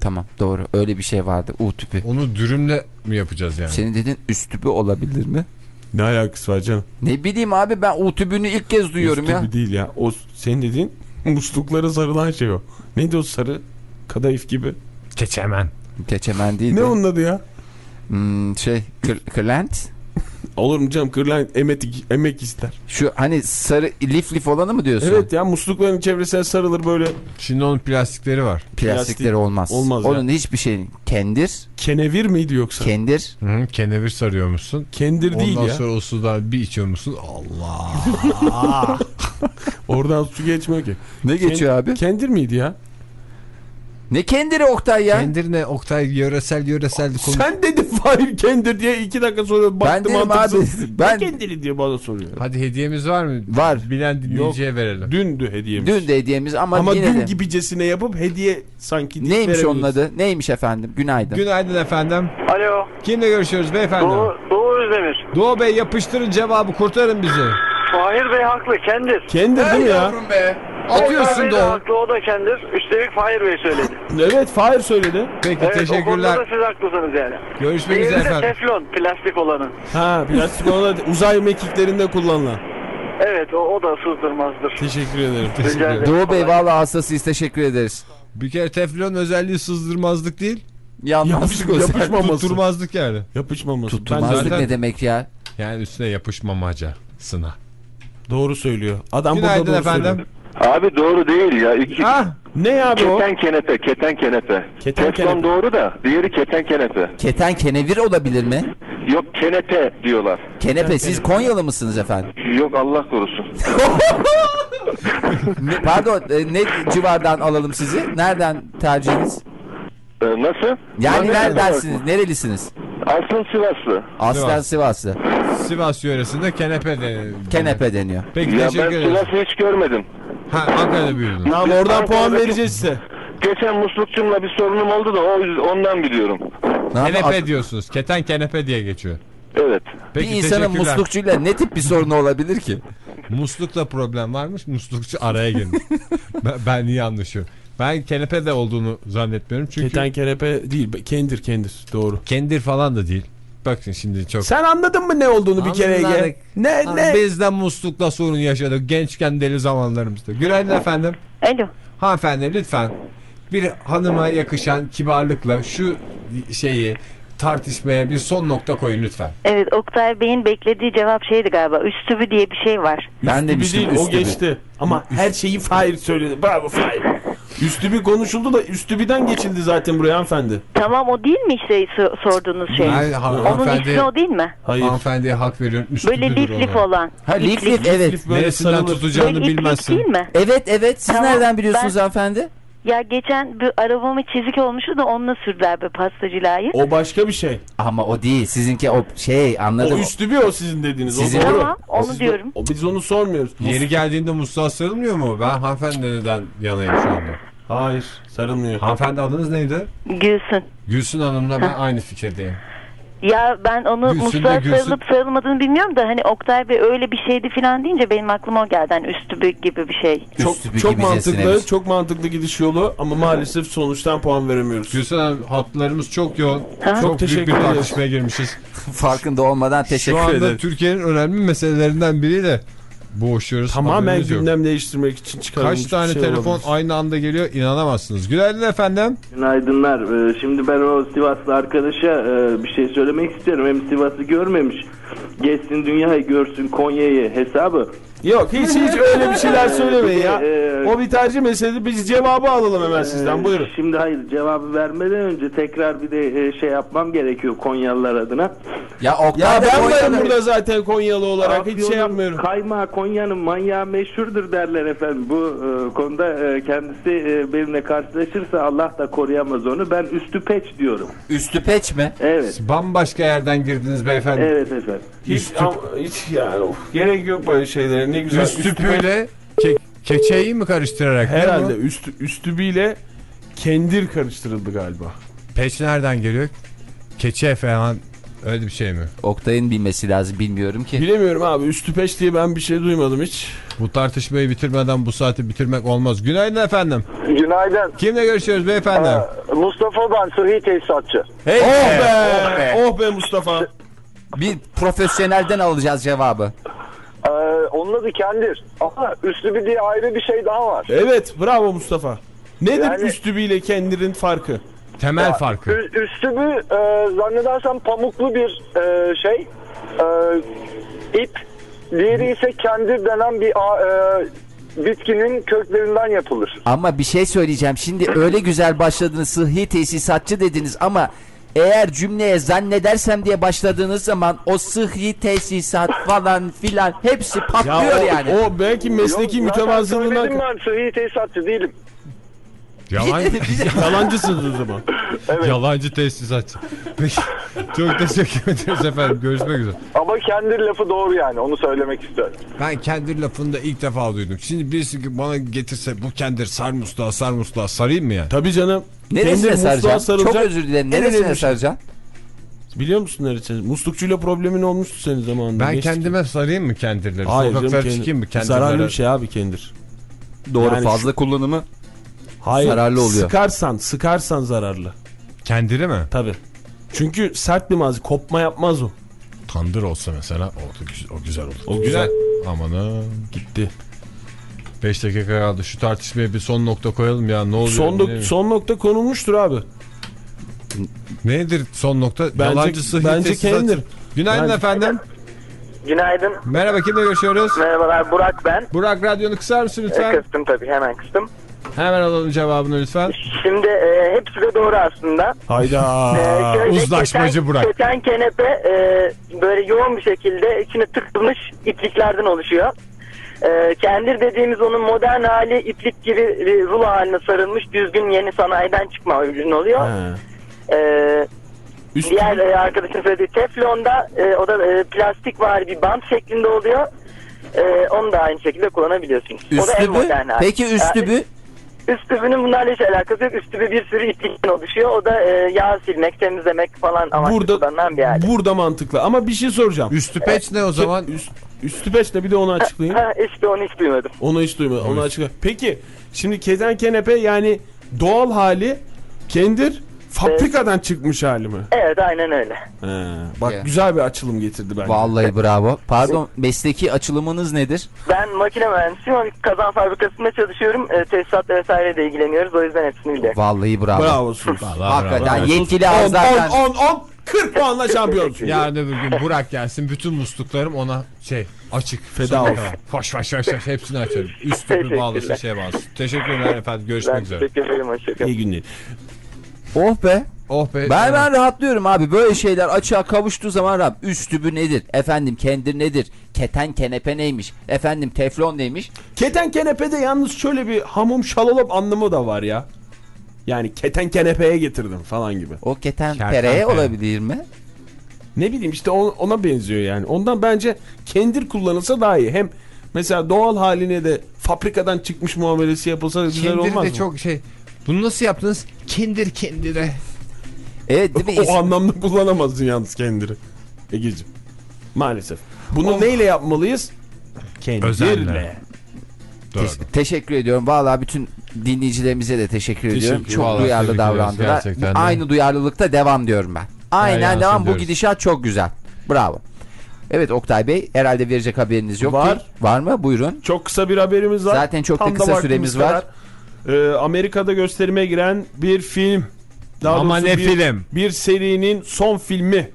Tamam doğru öyle bir şey vardı. U tüpü. Onu dürümle mi yapacağız yani? Senin dediğin üst tüpü olabilir mi? Ne alakası var canım? Ne bileyim abi ben U tüpünü ilk kez duyuyorum Üst ya. tüpü değil ya. O senin dediğin musluklara sarılan şey o. Neydi o sarı? Kadayıf gibi. Keçemen. Keçemen değil Ne de. onun adı ya? Hmm, şey kır, kırlent. Olur mu canım kırılan emek, emek ister. Şu hani sarı lif lif olanı mı diyorsun? Evet ya muslukların çevresine sarılır böyle Şimdi onun plastikleri var. Plastikleri olmaz. olmaz ya. Onun hiçbir şey. Kendir. kenevir miydi yoksa? Kendir. Hı -hı, kenevir sarıyormuşsun. Kendir değil Ondan ya. sonra o sudan bir içiyormuşsun. Allah. <laughs> Oradan su geçmiyor ki. Ne geçiyor abi? Kendir miydi ya? Ne kendiri Oktay ya? Kendir ne Oktay yöresel yöresel konu. Sen dedin Fahir kendir diye iki dakika sonra baktım dedim abi, ben- Ne kendiri diye bana soruyor. Hadi hediyemiz var mı? Var. Bilen dinleyiciye verelim. Dündü hediyemiz. Dün de hediyemiz ama, Ama yine dün de. gibicesine yapıp hediye sanki Neymiş onun adı? Neymiş efendim? Günaydın. Günaydın efendim. Alo. Kimle görüşüyoruz beyefendi? Doğu, Doğu Özdemir. Doğu Bey yapıştırın cevabı kurtarın bizi. Fahir Bey haklı. Kendir. Kendir değil mi ya? Atıyorsun Oktay Bey de haklı. O da kendir. Üstelik Fahir Bey söyledi. <laughs> Evet Fahir söyledi. Peki Evet, o konuda teşekkürler. da siz haklısınız yani. Görüşmek üzere Diğeri de efendim. teflon. Plastik olanı. Ha plastik olan uzay mekiklerinde kullanılan. Evet o, o da sızdırmazdır. Teşekkür ederim. Rica ederim. Doğu Bey valla hastasıyız teşekkür ederiz. Bir kere teflon özelliği sızdırmazlık değil. Yanlışlık Yapış- olsa. yapışmaması. Tutturmazlık yani. Yapışmaması. Tutturmazlık zaten- ne demek ya? Yani üstüne yapışmamacasına. Doğru söylüyor. Adam Günaydın burada doğru efendim. söylüyor. Abi doğru değil ya. İki, Ah Ne abi o? keten kenepe, keten kenepe. Keten Teflon kenepe. doğru da diğeri keten kenepe. Keten kenevir olabilir mi? Yok kenepe diyorlar. Kenepe siz Konyalı mısınız efendim? Yok Allah korusun. <laughs> Pardon e, ne civardan alalım sizi? Nereden tercihiniz? Ee, nasıl? Yani Ben neredensiniz? Nerelisiniz? Asıl Sivaslı. Aslen Sivas. Sivaslı. Sivas yöresinde kenepe de. Kenepe deniyor. Peki Ya ben teşekkür ederiz. Sivas'ı hiç görmedim. Ha Ankara'da büyüdün. Tamam oradan puan vereceğiz size. Geçen muslukçumla bir sorunum oldu da o yüz- ondan biliyorum. Ne yapayım? Kenepe diyorsunuz. Keten kenepe diye geçiyor. Evet. Peki bir insanın teşekkürler. muslukçuyla ne tip bir sorunu olabilir ki? Muslukla problem varmış. Muslukçu araya girmiş. <laughs> ben, ben niye anlaşıyorum? Ben kenepe de olduğunu zannetmiyorum. Çünkü Keten kenepe değil. Kendir kendir. Doğru. kendir falan da değil. Bakın şimdi çok. Sen anladın mı ne olduğunu bir kere Ege? Anladık. Ne ne? Biz de muslukla sorun yaşadık gençken deli zamanlarımızda. Günaydın efendim. Alo. Hanımefendi lütfen bir hanıma yakışan kibarlıkla şu şeyi tartışmaya bir son nokta koyun lütfen. Evet Oktay Bey'in beklediği cevap şeydi galiba. Üstübü diye bir şey var. Ben demiştim değil, o üstü bir. geçti. Ama her şeyi Fahir söyledi. Bravo Fahir. Üstü bir konuşuldu da üstü birden geçildi zaten buraya hanımefendi. Tamam o değil mi işte so- sorduğunuz şey? Ben ha- Onun ismi o değil mi? Hayır. hanımefendiye hak veriyorum. Üstü Böyle lif lif olan. olan. Ha lif lif evet. Lif böyle Neresinden sarılır. tutacağını Böyle bilmezsin. değil mi? Evet evet siz Tamam, nereden biliyorsunuz ben- hanımefendi? Ya geçen bir arabama çizik olmuştu da onunla sürdüler bir pastacılayı. O başka bir şey. Ama o değil sizinki o şey O anladım. üstü bir o sizin dediğiniz. Sizin- o doğru. Tamam onu Siz- diyorum. O, biz onu sormuyoruz. Yeri geldiğinde musluğa sarılmıyor mu? Ben hanımefendiden yanayım şu anda. Hayır sarılmıyor. Hanımefendi adınız neydi? Gülsün. Gülsün Hanım'la ben aynı fikirdeyim. Ya ben onu Gülsün de musluğa Gülsün. sarılıp sarılmadığını bilmiyorum da hani Oktay Bey öyle bir şeydi falan deyince benim aklıma o geldi. Hani üstü gibi bir şey. Çok, Üstü çok mantıklı, bir- çok mantıklı gidiş yolu ama maalesef sonuçtan puan veremiyoruz. Gülsün Hanım hatlarımız çok yoğun. Ha? Çok, büyük teşekkür bir ederiz. tartışmaya girmişiz. <laughs> Farkında olmadan Şu teşekkür anda ederim. Türkiye'nin önemli meselelerinden biriyle boğuşuyoruz. Tamamen yok. gündem değiştirmek için çıkarılmış Kaç tane şey telefon olabilir. aynı anda geliyor inanamazsınız. Günaydın efendim. Günaydınlar. Ee, Şimdi ben o Sivaslı arkadaşa e, bir şey söylemek istiyorum. Hem Sivas'ı görmemiş. Geçsin dünyayı görsün Konya'yı hesabı. Yok hiç hiç öyle bir şeyler söylemeyin ya. Ee, O bir tercih meselesi. Biz cevabı alalım hemen sizden. Ee, Buyurun. Şimdi hayır cevabı vermeden önce tekrar bir de e, şey yapmam gerekiyor Konyalılar adına. Ya Oktay Ya da ben varım burada zaten Konyalı olarak. Hiç şey yapmıyorum. Kaymağı Konya'nın manyağı meşhurdur derler efendim. Bu e, konuda e, kendisi e, benimle karşılaşırsa Allah da koruyamaz onu. Ben üstü peç diyorum. Üstü peç mi? Evet. Bambaşka yerden girdiniz beyefendi. Evet efendim. Hiç, ama, hiç yani of, gerek yok böyle şeylere. Ne güzel. Üst tüpüyle ke keçeyi mi karıştırarak? Herhalde üstü, üstübiyle kendir karıştırıldı galiba. Peç nereden geliyor? Keçe falan öyle bir şey mi? Oktay'ın bilmesi lazım bilmiyorum ki. Bilemiyorum abi üstü peş diye ben bir şey duymadım hiç. Bu tartışmayı bitirmeden bu saati bitirmek olmaz. Günaydın efendim. Günaydın. Kimle görüşüyoruz beyefendi? Mustafa ben sıhhi tesisatçı. Hey Oh be, be, oh be. Oh be Mustafa. Bir profesyonelden alacağız cevabı. Ee, onun adı kendir. Ama üstü bir diye ayrı bir şey daha var. Evet bravo Mustafa. Nedir Yani- üstübiyle kendirin farkı? Temel farkı. Ü- üstü bir e, zannedersem pamuklu bir e, şey. e, ip, diğeri ise kendir denen bir e, bitkinin köklerinden yapılır. Ama bir şey söyleyeceğim. Şimdi öyle güzel başladınız sıhhi tesisatçı dediniz ama eğer cümleye zannedersem diye başladığınız zaman o sıhhi tesisat falan filan hepsi patlıyor o, yani. o belki mesleki söyledim ben sıhhi tesisatçı değilim. Yalan, <laughs> yalancısınız o zaman. yalancı tesisatçı. Peki, çok teşekkür ederiz efendim. Görüşmek üzere. Ama kendir lafı doğru yani onu söylemek istiyorum. Ben kendir lafını da ilk defa duydum. Şimdi birisi bana getirse bu kendir sar musluğa sar musluğa sarayım mı yani? Tabii canım. Neresine Kendir sarılacak. Çok özür dilerim. Neresine saracağım? Biliyor musun neresine? Muslukçuyla problemin olmuştu senin zamanında. Ben Geçti. kendime sarayım mı kendirleri? Hayır canım, Sokaklara kendi- çıkayım mı kendirlere? Zararlı bir şey abi kendir. Doğru Yani fazla kullanımı Hayır. Zararlı oluyor. Sıkarsan, sıkarsan zararlı. Kendiri mi? Tabii. Çünkü sert bir malzeme. Kopma yapmaz o. Tandır olsa mesela o, güzel, o güzel olur. O güzel. Amanın. Gitti. 5 dakika kaldı. Şu tartışmaya bir son nokta koyalım ya. Ne oluyor? Son, nok- son nokta konulmuştur abi. Nedir son nokta? Bence- Yalancı sıhhi bence kendir. Günaydın Bence- efendim. Günaydın. Merhaba kimle görüşüyoruz? Merhabalar Burak ben. Burak radyonu kısar mısın lütfen? E, kıstım tabii hemen kıstım. Hemen alalım cevabını lütfen. Şimdi e, hepsi de doğru aslında. Hayda. E, şöyle uzlaşmacı keten- Burak. Keten kenepe e, böyle yoğun bir şekilde içine tıkılmış ipliklerden oluşuyor. E, kendir dediğimiz onun modern hali iplik gibi e, rulo haline sarılmış düzgün yeni sanayiden çıkma ürün oluyor. He. E, diğer e, arkadaşın söylediği teflonda e, o da e, plastik var bir bant şeklinde oluyor. E, onu da aynı şekilde kullanabiliyorsunuz. o da en üstübü. modern hali. Peki üstübü? Üstübünün bunlarla hiç alakası yok. Üstübü bir sürü iplikten oluşuyor. O da e, yağ silmek, temizlemek falan amaçlı Burada, kullanılan bir alet. burada mantıklı. Ama bir şey soracağım. Üstü peç ne o zaman? Üst, üstü peç ne bir de onu açıklayın. Ha, işte onu hiç duymadım. Onu hiç duymadım. Onu açıkla. Peki şimdi keten kenepe yani doğal hali kendir fabrikadan çıkmış hali mi? Evet aynen öyle. He, bak Ya. güzel bir açılım getirdi bence. Vallahi bravo. Pardon mesleki açılımınız nedir? Ben makine mühendisiyim ama kazan fabrikasında çalışıyorum. E, tesisatla vesaireyle ilgileniyoruz. O yüzden hepsini biliyorum. Vallahi bravo. Bravosunuz. Hakikaten Bravo. yetkili 10, ağızlardan. 10, 10, 10, 40 puanla şampiyonsun. Yarın öbür gün Burak gelsin bütün musluklarım ona şey açık. Feda olsun. Faş faş faş faş hepsini açarım. Üst tüpü bağlasın şey bağlasın. Teşekkürler efendim görüşmek Ben üzere. teşekkür ederim. Hoşçakalın. İyi günler. Oh be. Oh be. Ben ben rahatlıyorum abi. Böyle şeyler açığa kavuştuğu zaman Rab üstübü nedir? Efendim kendir nedir? Keten kenepe neymiş? Efendim teflon neymiş? Keten kenepede yalnız şöyle bir hamum şalalop anlamı da var ya. Yani keten kenepeye getirdim falan gibi. O keten pereye olabilir mi? Ne bileyim işte ona benziyor yani. Ondan bence kendir kullanılsa daha iyi. Hem mesela doğal haline de fabrikadan çıkmış muamelesi yapılsa güzel Kendir olmaz de mı? çok şey. Bunu nasıl yaptınız? Kendir kendire. Evet değil mi? <laughs> o anlamda kullanamazsın yalnız kendiri. Egeciğim. Maalesef. Bunu neyle yapmalıyız? Kendirle. Özenle. Doğru. Te- teşekkür ediyorum. Vallahi bütün dinleyicilerimize de teşekkür, ediyorum. Çok Vallahi duyarlı tebrik davrandılar. gerçekten de. Aynı duyarlılıkta devam diyorum ben. Aynen yansın devam. Bu diyoruz. gidişat çok güzel. Bravo. Evet Oktay Bey herhalde verecek haberiniz yok Var. ki. Var mı? Buyurun. Çok kısa bir haberimiz var. Zaten çok da kısa vaktimiz süremiz var. kadar. Ee, Amerika'da gösterime giren bir film. Daha Ama ne bir, film? Bir serinin son filmi.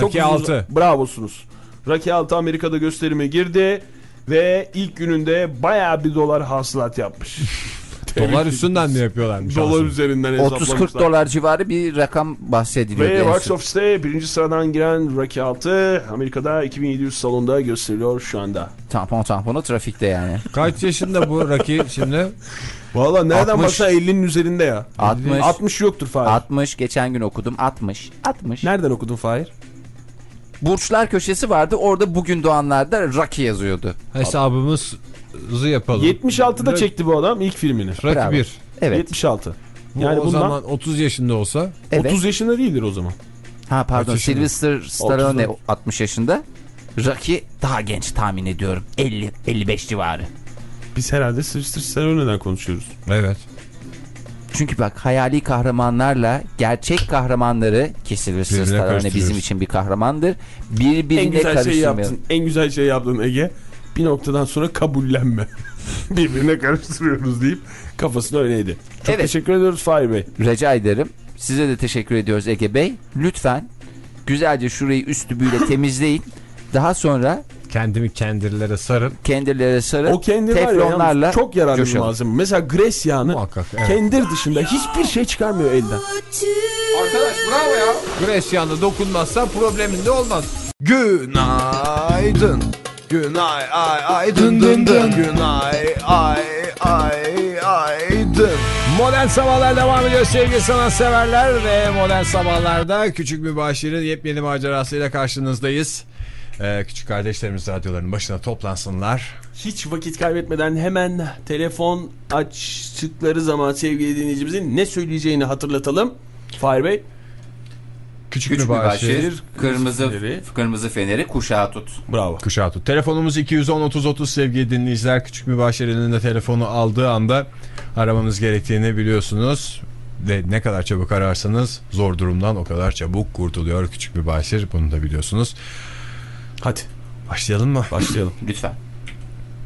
Rocky uzun- 6. Bravosunuz. Rocky 6 Amerika'da gösterime girdi ve ilk gününde bayağı bir dolar hasılat yapmış. <laughs> Dolar üstünden mi yapıyorlarmış? dolar aslında? üzerinden 30-40 hesaplamışlar. dolar civarı bir rakam bahsediliyor. Ve Box. Office'te birinci sıradan giren Rocky 6 Amerika'da 2700 salonda gösteriliyor şu anda. Tampon tamponu trafikte yani. Kaç yaşında bu Rocky şimdi? Valla nereden 60. baksa 50'nin üzerinde ya. 60. 60 yoktur Fahir. 60 geçen gün okudum 60 60 Nereden okudun Fahir? Burçlar köşesi vardı orada bugün doğanlarda Rocky yazıyordu Hesabımızı yapalım. 76'da Rock- çekti bu adam ilk filmini. Rocky Bravo. 1. evet 76. Bu Yani o bundan zaman 30 yaşında olsa evet 30 yaşında değildir o zaman. ha pardon Kaç yaşında? Sylvester Stallone 30'da. 60 yaşında Rocky daha genç tahmin ediyorum 50 55 civarı Biz herhalde Sylvester Stallone'den konuşuyoruz. evet. Çünkü bak hayali kahramanlarla gerçek kahramanları ki Sylvester Stallone bizim için bir kahramandır En birbirine güzel şey yaptın. En güzel şey yaptın Ege. Bir noktadan sonra kabullenme. <laughs> Birbirine karıştırıyoruz deyip kafasına öyleydi. Çok Evet. teşekkür ediyoruz Fahir Bey. rica ederim size de teşekkür ediyoruz Ege Bey lütfen Güzelce şurayı üstü böyle temizleyin. Daha sonra Kendimi kendirlere sarıp kendirlere sarıp O kendi var ya teflonlarla çok yararlı bir coşalım. malzeme. Mesela gres yağını Muhakkak, evet. kendir dışında hiçbir şey çıkarmıyor elden. Gresya'na dokunmazsa problemin de olmaz. Günaydın. Günay ay ay dın dın dın. Günay ay ay ay dın. Modern Sabahlar devam ediyor sevgili sanatseverler ve Modern Sabahlar'da Küçük Mübaşir'in yepyeni macerasıyla karşınızdayız. Ee, küçük kardeşlerimiz radyoların başına toplansınlar. Hiç vakit kaybetmeden hemen telefon açtıkları zaman sevgili dinleyicimizin ne söyleyeceğini hatırlatalım. Fahir Bey. Küçük, Küçük Mübaşir. mübaşir, kırmızı, feneri. kırmızı feneri kuşağı tut. Bravo. Kuşağı tut. Telefonumuz 210-30-30 sevgili dinleyiciler. Küçük Mübaşir'in de telefonu aldığı anda aramanız gerektiğini biliyorsunuz. Ve ne kadar çabuk ararsanız zor durumdan o kadar çabuk kurtuluyor Küçük Mübaşir. Bunu da biliyorsunuz. Hadi Başlayalım mı? başlayalım. <laughs> Lütfen.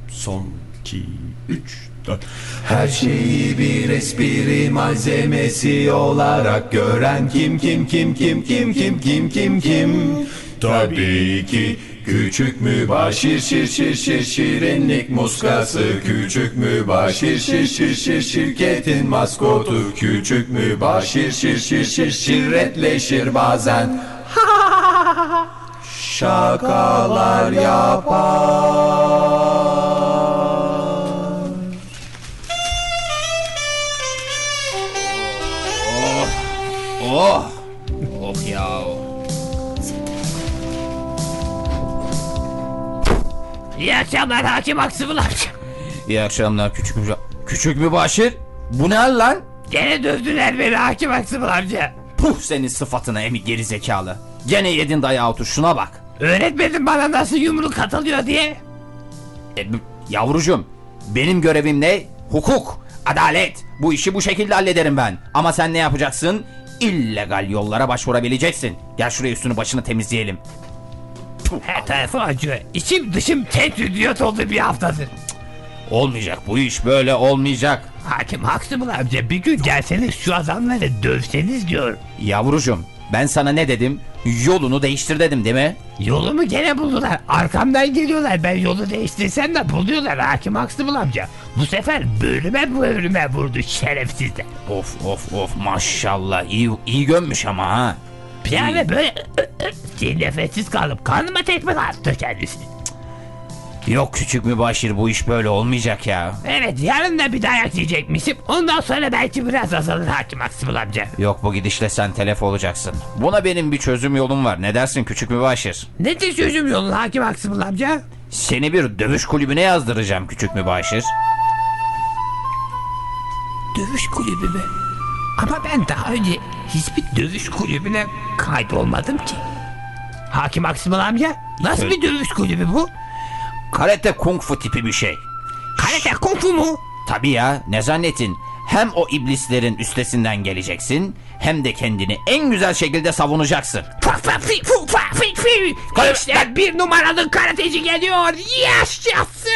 Son 2, 3, 4. Her şeyi bir espri malzemesi olarak gören kim kim kim kim kim kim kim kim kim Tabii ki küçük mübaşir şir şir şir şirinlik muskası Küçük mübaşir şir şir şir şirketin maskotu Küçük mübaşir şir şir şir şirretleşir bazen <laughs> Şakalar yapar Oh! Oh ya. İyi akşamlar hakim Aksımıl amca. İyi akşamlar küçük mü Küçük mübaşir? Bu ne hal lan? Gene dövdüler beni hakim Aksımıl amca. Puh senin sıfatına emi geri zekalı. Gene yedin dayağı otur şuna bak. Öğretmedin bana nasıl yumruk atılıyor diye. E, yavrucum benim görevim ne? Hukuk, adalet. Bu işi bu şekilde hallederim ben. Ama sen ne yapacaksın? İllegal yollara başvurabileceksin. Gel şuraya üstünü başını temizleyelim. Her tarafı acıyor. İçim dışım tetrüdiyot oldu bir haftadır. Olmayacak bu iş böyle olmayacak. Hakim Aksımıl amca bir gün gelseniz şu adamları dövseniz diyor. Yavrucum ben sana ne dedim? Yolunu değiştir dedim değil mi? Yolumu gene buldular. Arkamdan geliyorlar. Ben yolu değiştirsem de buluyorlar Hakim Aksımıl amca. Bu sefer bölüme bölüme vurdu şerefsizler. Of of of maşallah iyi, iyi gömmüş ama ha. Yani böyle diye nefessiz kalıp karnıma tekme attı kendisi. Yok küçük mübaşir bu iş böyle olmayacak ya. Evet yarın da bir dayak yiyecekmişim. Ondan sonra belki biraz azalır hakim Aksımıl amca. Yok bu gidişle sen telef olacaksın. Buna benim bir çözüm yolum var. Ne dersin küçük mübaşir? Nedir çözüm yolu hakim Aksımıl amca? Seni bir dövüş kulübüne yazdıracağım küçük mübaşir. Dövüş kulübü mü? Ama ben daha önce hiçbir dövüş kulübüne kaydolmadım ki. Hakim Aksımıl amca nasıl bir dövüş kulübü bu? Karate kung fu tipi bir şey. Karate kung fu mu? Tabii ya ne zannettin? Hem o iblislerin üstesinden geleceksin hem de kendini en güzel şekilde savunacaksın. Fa fa fi fu fa fi fi. İşte bir numaralı karateci geliyor. Yaşasın.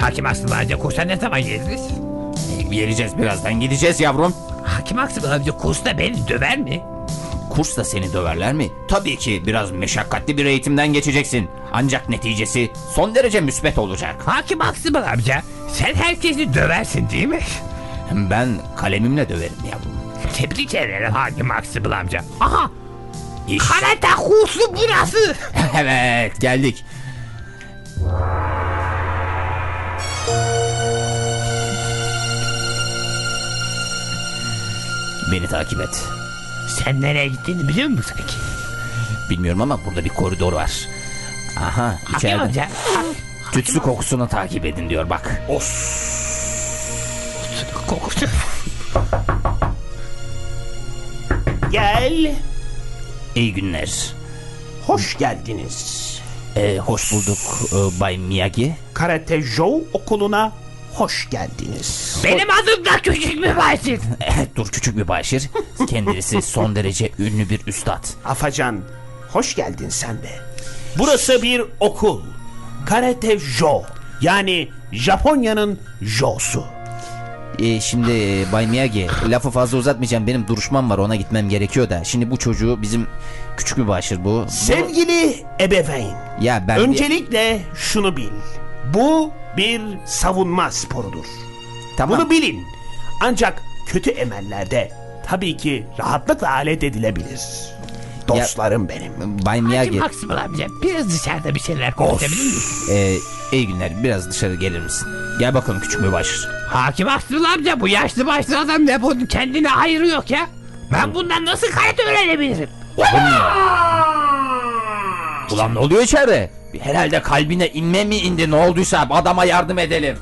Hakim Aksımıl amca kursa ne zaman geliriz? Geleceğiz birazdan gideceğiz yavrum. Hakim Aksımıl amca kursta beni döver mi? Kursla seni döverler mi? Tabii ki biraz meşakkatli bir eğitimden geçeceksin. Ancak neticesi son derece müsbet olacak. Hakim Aksımıl amca sen herkesi döversin değil mi? Ben kalemimle döverim yavrum. Tebrik ederim Hakim Aksımıl amca. Aha İşte. karate kursu burası. <laughs> evet geldik. Beni takip et. Sen nereye gittiğini biliyor musun sanki? Bilmiyorum ama burada bir koridor var. Aha Hakim içeride. amca. Tütsü kokusunu takip edin diyor bak. Kokusu. Gel. İyi günler. Hoş geldiniz. Ee, hoş bulduk e, Bay Miyagi. Karate Joe okuluna hoş geldiniz. Benim adım da küçük mübaşir. <laughs> Evet dur küçük bir başır. Kendisi son derece ünlü bir üstad. Afacan, hoş geldin sen de. Burası bir okul. Karate Jo. Yani Japonya'nın Jo'su. Ee, şimdi e, Bay Miyagi lafı fazla uzatmayacağım. Benim duruşmam var ona gitmem gerekiyor da. Şimdi bu çocuğu bizim küçük mübaşir bu. Sevgili ebeveyn. Ya ben Öncelikle şunu bil. Bu bir savunma sporudur. Tamam. Bunu bilin. Ancak kötü emellerde tabii ki rahatlıkla alet edilebilir. Dostlarım benim. Bay Miyagi. Haksız amca biraz dışarıda bir şeyler konuşabilir miyiz? Ee, iyi günler biraz dışarı gelir misin? Gel bakalım küçük mübaşir. Hakim Aksıl amca bu yaşlı başlı adam ne bunun kendine ayrı yok ya. Ben bundan nasıl karate öğrenebilirim? Ulan ne oluyor içeride? Herhalde kalbine inme mi indi ne olduysa adama yardım edelim.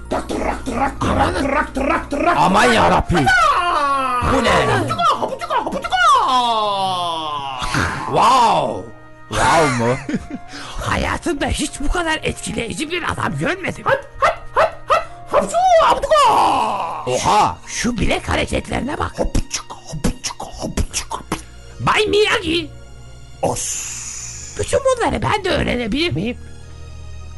Aman yarabbim. Bu ne? Wow. Wow mu? <laughs> Hayatımda hiç bu kadar etkileyici bir adam görmedim. Oha. Şu bilek hareketlerine bak. Bay Miyagi. Os. Bütün bunları ben de öğrenebilir miyim?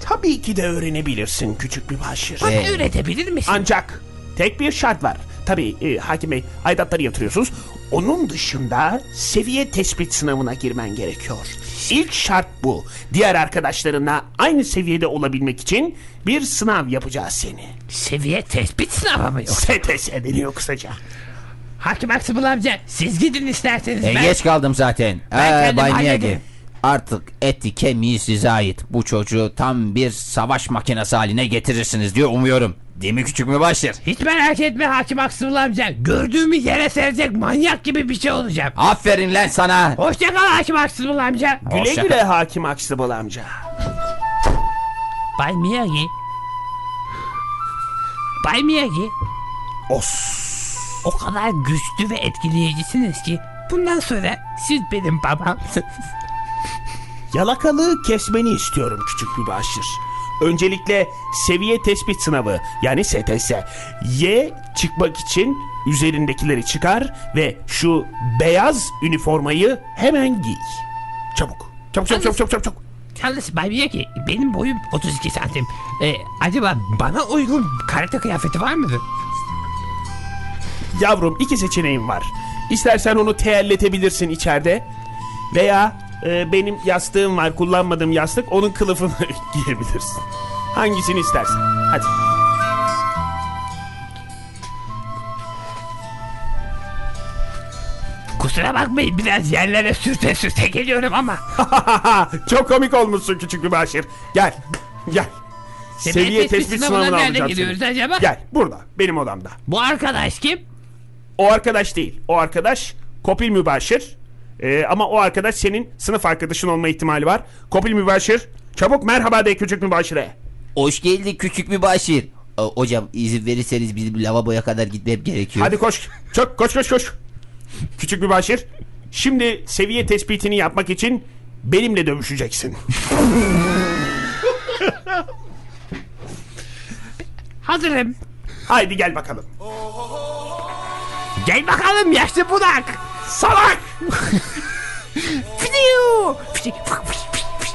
Tabii ki de öğrenebilirsin küçük bir başır. Bana öğretebilir misin? Ancak tek bir şart var. Tabii e, hakim bey aidatları yatırıyorsunuz. Onun dışında seviye tespit sınavına girmen gerekiyor. İlk şart bu. Diğer arkadaşlarınla aynı seviyede olabilmek için bir sınav yapacağız seni. Seviye tespit sınavı mı yok? STS deniyor kısaca. Hakim Aksımıl amca siz gidin isterseniz. E, ben... geç kaldım zaten. Ben Ee, kendim Bay hallederim. Artık eti kemiği size ait. Bu çocuğu tam bir savaş makinesi haline getirirsiniz diye umuyorum. Değil mi küçük mübaşir? Hiç merak etme Hakim Aksımıl amca. Gördüğümü yere serecek manyak gibi bir şey olacağım. Aferin lan sana. Hoşça kal Hakim Aksımıl amca. Güle Hoşça güle hakim Aksıbıl amca. Bay Miyagi. Bay Miyagi. Os. O kadar güçlü ve etkileyicisiniz ki bundan sonra siz benim babamsınız. Yalakalığı kesmeni istiyorum küçük bir başır. Öncelikle seviye tespit sınavı yani STS. Y çıkmak için üzerindekileri çıkar ve şu beyaz üniformayı hemen giy. Çabuk. Çabuk çabuk çabuk çabuk çabuk. Yalnız Bay Miyagi benim boyum 32 santim. Ee, acaba bana uygun karate kıyafeti var mıdır? Yavrum iki seçeneğim var. İstersen onu teyelletebilirsin içeride veya e, benim yastığım var kullanmadığım yastık onun kılıfını <laughs> giyebilirsin. Hangisini istersen. Hadi. Kusura bakmayın biraz yerlere sürte sürte geliyorum ama. <laughs> Çok komik olmuşsun küçük bir başır. Gel. Gel. Seviye tespit sınavına nerede alacağım gidiyoruz seni. acaba? Gel burada benim odamda. Bu arkadaş kim? O arkadaş değil. O arkadaş Kopil Mübaşir. Ee, ama o arkadaş senin sınıf arkadaşın olma ihtimali var. Kopil Mübaşir. Çabuk merhaba de küçük mübaşire. Hoş geldin küçük mübaşir. O- Hocam izin verirseniz bizim lavaboya kadar gitmem gerekiyor. Hadi koş. Çok koş koş koş. Küçük mübaşir. Şimdi seviye tespitini yapmak için benimle dövüşeceksin. <laughs> Hazırım. Haydi gel bakalım. Gel bakalım yaşlı budak. Salak!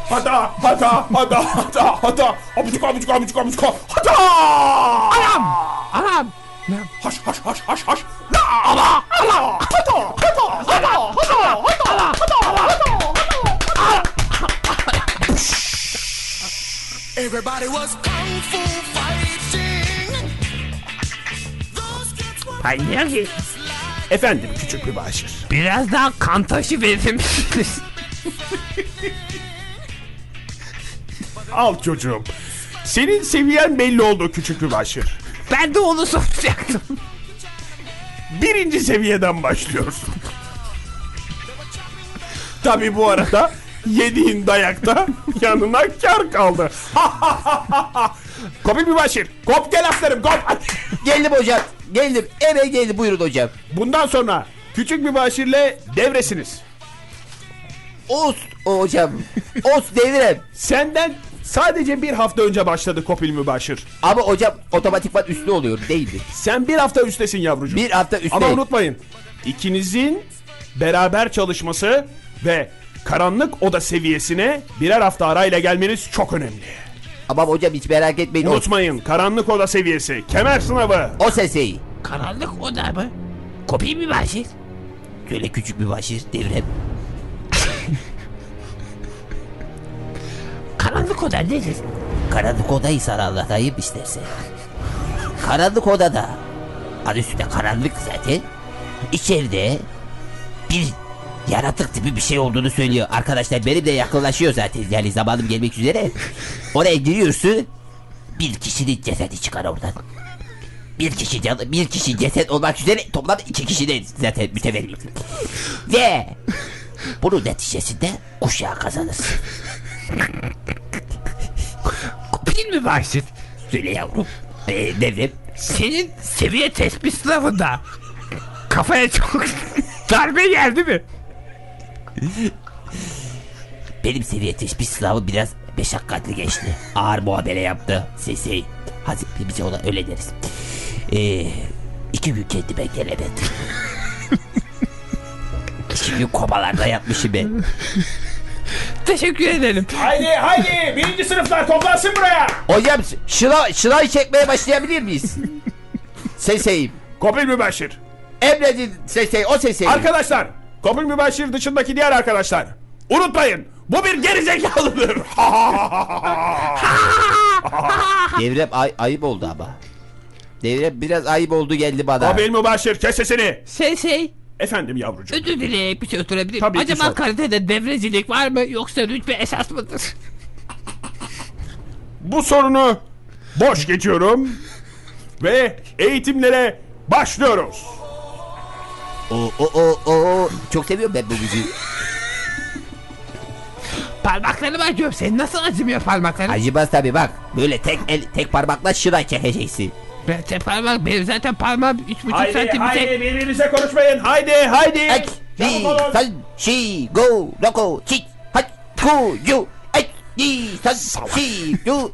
Hata, hata, hata, hata, hata. Abucuk, abucuk, abucuk, abucuk. Hata! Anam. Anam. Haş, haş, haş, haş, haş. La, ala, ala. Hata, hata, hata, hata, hata, hata, hata. Everybody was kung fu fighting. Bay Miyagi Efendim küçük mübaşir. biraz daha kan taşı verir misiniz? Al çocuğum. Senin seviyen belli oldu küçük mübaşir. Ben de onu soracaktım. Birinci seviyeden başlıyorsun. Tabi bu arada yediğin dayakta yanına kar kaldı. <laughs> Kopil mübaşir. Kop gel aslanım kop. Geldim hocam. Geldim. Eve geldim. Buyurun hocam. Bundan sonra küçük mübaşirle devresiniz. Ost o hocam. Ost devrem. Senden sadece bir hafta önce başladı Kopil mübaşir. Ama hocam otomatikman üstü oluyor değil mi? Sen bir hafta üstesin yavrucuğum. Bir hafta üstte. Ama unutmayın. ikinizin beraber çalışması ve karanlık oda seviyesine birer hafta arayla gelmeniz çok önemli. Ama hocam hiç merak etmeyin. O, Unutmayın karanlık oda seviyesi, kemer sınavı. o sesi. Karanlık oda mı? Kopya mı Başir? Şöyle küçük bir başır devrem. <laughs> Karanlık oda nedir? Karanlık odayı sana anlatayım istersen. Karanlık odada adı üstünde karanlık zaten. İçeride bir yaratık tipi bir şey olduğunu söylüyor. Arkadaşlar benim de yakınlaşıyor zaten. Yani zamanım gelmek üzere. Oraya giriyorsun. Bir kişinin cesedi çıkar oradan. Bir kişi can, bir kişi ceset olmak üzere toplam iki kişi de zaten mütevellit. Ve bunun neticesinde kuşağı kazanırsın. Kopya mı Başir? Söyle yavrum. Ee, devrem. Senin seviye tespit sınavında kafaya çok <laughs> darbe geldi mi? Benim seviye teşbih sınavı biraz meşakkatli geçti. Ağır muamele yaptı. Sesi. Hadi bize ona öyle deriz. Ee, iki gün kendime gelemedim. gün komalarda yatmışım ben. Teşekkür ederim. Haydi haydi birinci sınıflar toplansın buraya. Hocam şınav, şınav çekmeye başlayabilir miyiz? <laughs> Seseyim. Kopil Mübaşir. Emredin sesey o sesey. Arkadaşlar Kopil Mübaşir dışındaki diğer arkadaşlar. Unutmayın bu bir gerizekalıdır. <laughs> Devrem ay- ayıp oldu ama. Devrem biraz ayıp oldu geldi bana. Kopil Mübaşir kes sesini. Şey şey. Efendim yavrucuğum. Özür dileyerek bir şey miyim? Tabii ki Acaba sor. kalitede devrecilik var mı yoksa rütbe esas mıdır? Bu sorunu boş geçiyorum. Ve eğitimlere başlıyoruz. O o o o çok seviyorum ben bu müziği. <laughs> Parmaklarımı acıyorum. Senin nasıl acımıyor parmakların? Acımaz tabi bak. Böyle tek el tek parmakla şıra çekeceksin. Ben te parmak, benim zaten parmağım 3,5 Haydi santim haydi tek. birbirinize konuşmayın. Haydi haydi. Ek, di, san, şi, go, loko, çit, hat, ku, yu, ek, di, san, şi, yu.